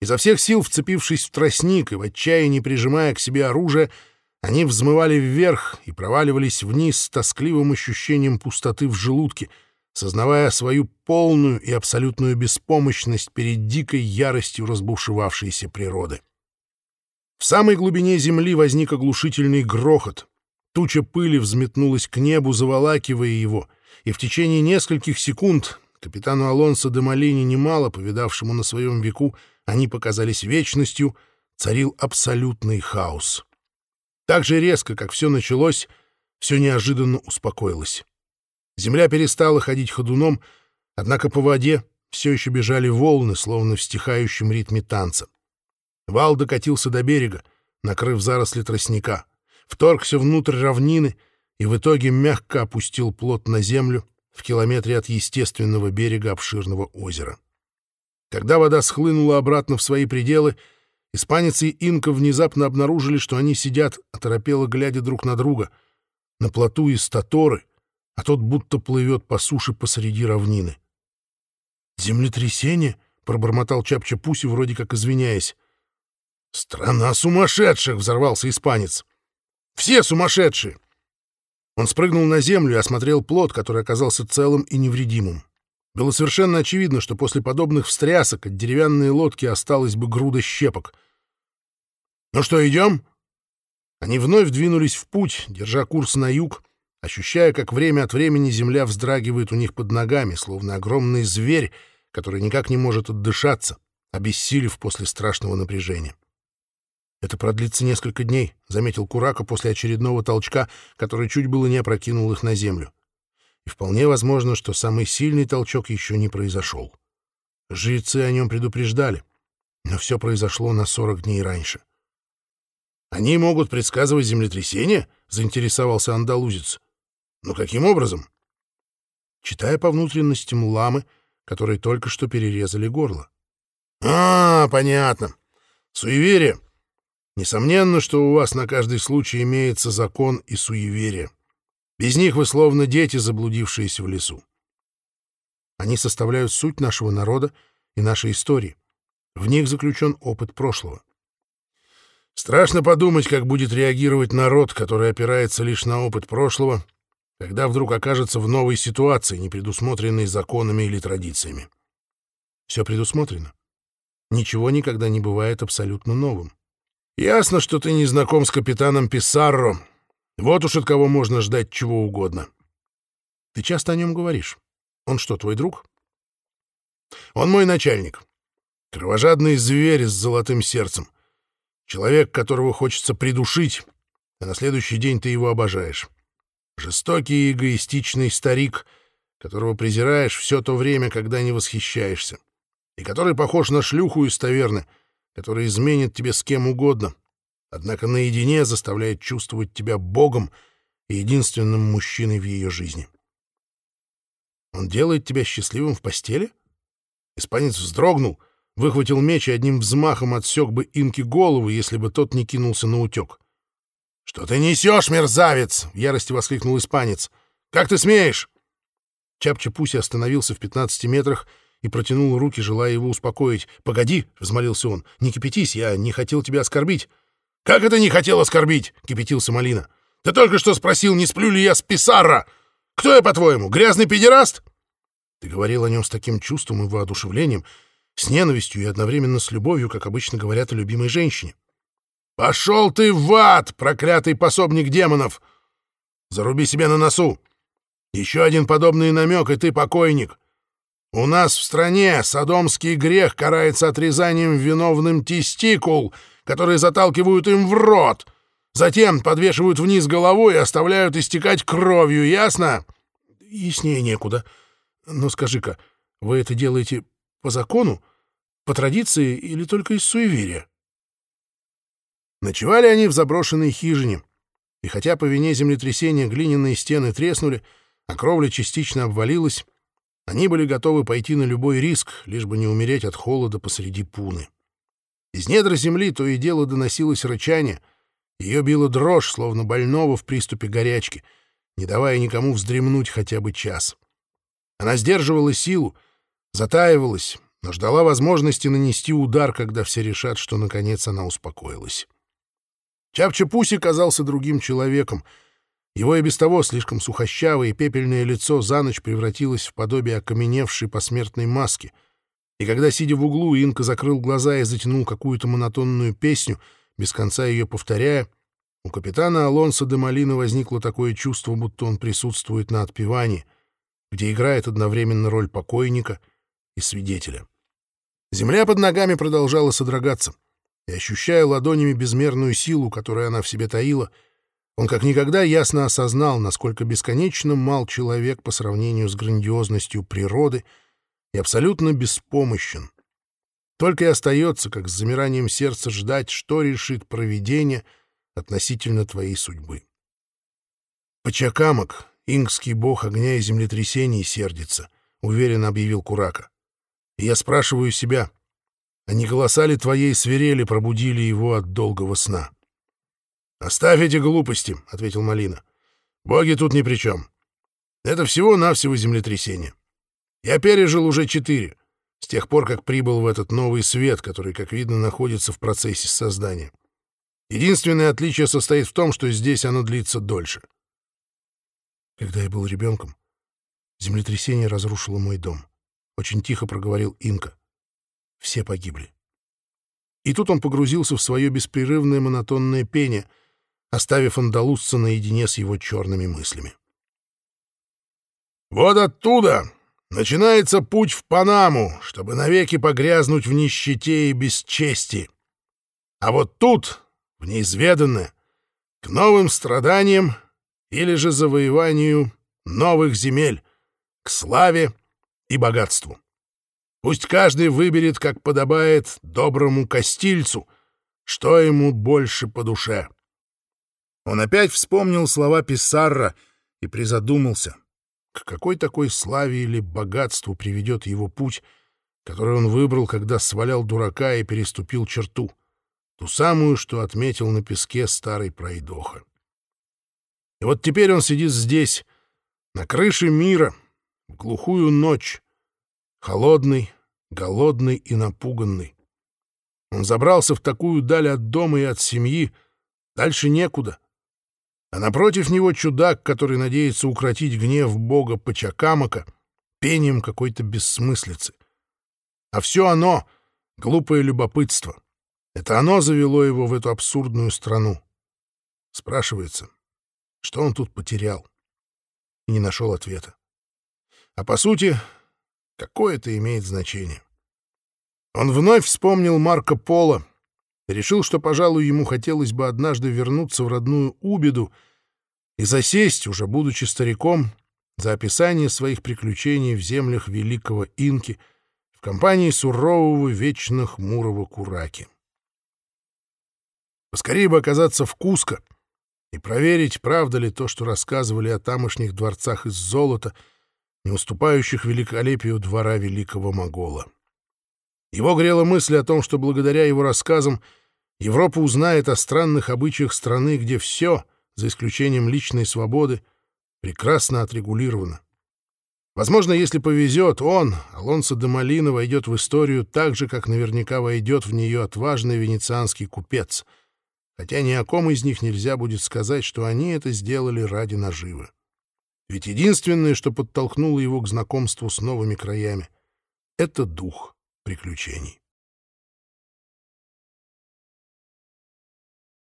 Изо всех сил вцепившись в тростник и в отчаянии прижимая к себе оружие, они взмывали вверх и проваливались вниз с тоскливым ощущением пустоты в желудке, сознавая свою полную и абсолютную беспомощность перед дикой яростью разбушевавшейся природы. В самой глубине земли возник оглушительный грохот. Туча пыли взметнулась к небу, заволакивая его, и в течение нескольких секунд Капитану Алонсо де Малини, немало повидавшему на своем веку, они показались вечностью, царил абсолютный хаос. Так же резко, как все началось, все неожиданно успокоилось. Земля перестала ходить ходуном, однако по воде все еще бежали волны, словно в стихающем ритме танца. Вал докатился до берега, накрыв заросли тростника, вторгся внутрь равнины и в итоге мягко опустил плот на землю, в километре от естественного берега обширного озера. Когда вода схлынула обратно в свои пределы, испанец и инка внезапно обнаружили, что они сидят, оторопело глядя друг на друга, на плоту из Таторы, а тот будто плывет по суше посреди равнины. «Землетрясение?» — пробормотал Чапча-Пуси, вроде как извиняясь. «Страна сумасшедших!» — взорвался испанец. «Все сумасшедшие! Он спрыгнул на землю и осмотрел плод, который оказался целым и невредимым. Было совершенно очевидно, что после подобных встрясок от деревянной лодки осталась бы груда щепок. «Ну что, идем?» Они вновь двинулись в путь, держа курс на юг, ощущая, как время от времени земля вздрагивает у них под ногами, словно огромный зверь, который никак не может отдышаться, обессилев после страшного напряжения. «Это продлится несколько дней», — заметил Курака после очередного толчка, который чуть было не опрокинул их на землю. И вполне возможно, что самый сильный толчок еще не произошел. Жрецы о нем предупреждали, но все произошло на сорок дней раньше. «Они могут предсказывать землетрясение?» — заинтересовался андалузец. «Но каким образом?» Читая по внутренностям ламы, которые только что перерезали горло. «А, понятно. Суеверие. Несомненно, что у вас на каждый случай имеется закон и суеверие. Без них вы словно дети, заблудившиеся в лесу. Они составляют суть нашего народа и нашей истории. В них заключен опыт прошлого. Страшно подумать, как будет реагировать народ, который опирается лишь на опыт прошлого, когда вдруг окажется в новой ситуации, не предусмотренной законами или традициями. Все предусмотрено. Ничего никогда не бывает абсолютно новым. Ясно, что ты не знаком с капитаном Писарро. Вот уж от кого можно ждать чего угодно. Ты часто о нем говоришь. Он что, твой друг? Он мой начальник. Кровожадный зверь с золотым сердцем. Человек, которого хочется придушить, а на следующий день ты его обожаешь. Жестокий и эгоистичный старик, которого презираешь все то время, когда не восхищаешься, и который похож на шлюху из таверны, которая изменит тебе с кем угодно, однако наедине заставляет чувствовать тебя богом и единственным мужчиной в ее жизни. Он делает тебя счастливым в постели? Испанец вздрогнул, выхватил меч и одним взмахом отсек бы инки голову, если бы тот не кинулся на утек. «Что ты несешь, мерзавец?» — в ярости воскликнул испанец. «Как ты смеешь?» Чапча-Пуси остановился в пятнадцати метрах и протянул руки, желая его успокоить. «Погоди!» — взмолился он. «Не кипятись, я не хотел тебя оскорбить». «Как это не хотел оскорбить?» — кипятился Малина. «Ты только что спросил, не сплю ли я с Писарро. Кто я, по-твоему, грязный педераст?» Ты говорил о нем с таким чувством и воодушевлением, с ненавистью и одновременно с любовью, как обычно говорят о любимой женщине. «Пошел ты в ад, проклятый пособник демонов! Заруби себе на носу! Еще один подобный намек, и ты покойник! У нас в стране садомский грех карается отрезанием виновным тестикул, которые заталкивают им в рот, затем подвешивают вниз головой и оставляют истекать кровью, ясно?» «Яснее некуда. Но скажи-ка, вы это делаете по закону, по традиции или только из суеверия?» Ночевали они в заброшенной хижине, и хотя по вине землетрясения глиняные стены треснули, а кровля частично обвалилась, они были готовы пойти на любой риск, лишь бы не умереть от холода посреди пуны. Из недр земли то и дело доносилось рычание, ее била дрожь, словно больного в приступе горячки, не давая никому вздремнуть хотя бы час. Она сдерживала силу, затаивалась, но ждала возможности нанести удар, когда все решат, что наконец она успокоилась. Чапча-Пуси казался другим человеком. Его и без того слишком сухощавое и пепельное лицо за ночь превратилось в подобие окаменевшей посмертной маски. И когда, сидя в углу, Инка закрыл глаза и затянул какую-то монотонную песню, без конца ее повторяя, у капитана Алонсо де Малина возникло такое чувство, будто он присутствует на отпевании, где играет одновременно роль покойника и свидетеля. Земля под ногами продолжала содрогаться — и, ощущая ладонями безмерную силу, которую она в себе таила, он как никогда ясно осознал, насколько бесконечно мал человек по сравнению с грандиозностью природы и абсолютно беспомощен. Только и остается, как с замиранием сердца ждать, что решит провидение относительно твоей судьбы. Пачакамок, ингский бог огня и землетрясений, сердится, — уверенно объявил Курака. И я спрашиваю себя, а не голоса ли твоей свирели пробудили его от долгого сна? — Оставь эти глупости, — ответил Малина. — Боги тут ни при чем. Это всего-навсего землетрясение. Я пережил уже четыре, с тех пор, как прибыл в этот новый свет, который, как видно, находится в процессе создания. Единственное отличие состоит в том, что здесь оно длится дольше. Когда я был ребенком, землетрясение разрушило мой дом. Очень тихо проговорил Инка. Все погибли. И тут он погрузился в свое беспрерывное монотонное пение, оставив андалузца наедине с его черными мыслями. «Вот оттуда начинается путь в Панаму, чтобы навеки погрязнуть в нищете и бесчестии. А вот тут, в неизведанное, к новым страданиям или же завоеванию новых земель, к славе и богатству. Пусть каждый выберет, как подобает доброму костильцу, что ему больше по душе. Он опять вспомнил слова Писарра и призадумался, к какой такой славе или богатству приведет его путь, который он выбрал, когда свалял дурака и переступил черту, ту самую, что отметил на песке старый пройдоха. И вот теперь он сидит здесь, на крыше мира, в глухую ночь, холодный, голодный и напуганный. Он забрался в такую даль от дома и от семьи, дальше некуда. А напротив него чудак, который надеется укротить гнев бога Пачакамака пением какой-то бессмыслицы. А все оно — глупое любопытство. Это оно завело его в эту абсурдную страну. Спрашивается, что он тут потерял? И не нашел ответа. А по сути, какое это имеет значение? Он вновь вспомнил Марко Поло решил, что, пожалуй, ему хотелось бы однажды вернуться в родную Убиду и засесть, уже будучи стариком, за описание своих приключений в землях великого Инки в компании сурового, вечно хмурого Кураки. Поскорее бы оказаться в Куско и проверить, правда ли то, что рассказывали о тамошних дворцах из золота, не уступающих великолепию двора великого Могола. Его грела мысль о том, что благодаря его рассказам Европа узнает о странных обычаях страны, где все, за исключением личной свободы, прекрасно отрегулировано. Возможно, если повезет, он, Алонсо де Малина, войдет в историю так же, как наверняка войдет в нее отважный венецианский купец — хотя ни о ком из них нельзя будет сказать, что они это сделали ради наживы. Ведь единственное, что подтолкнуло его к знакомству с новыми краями, — это дух приключений.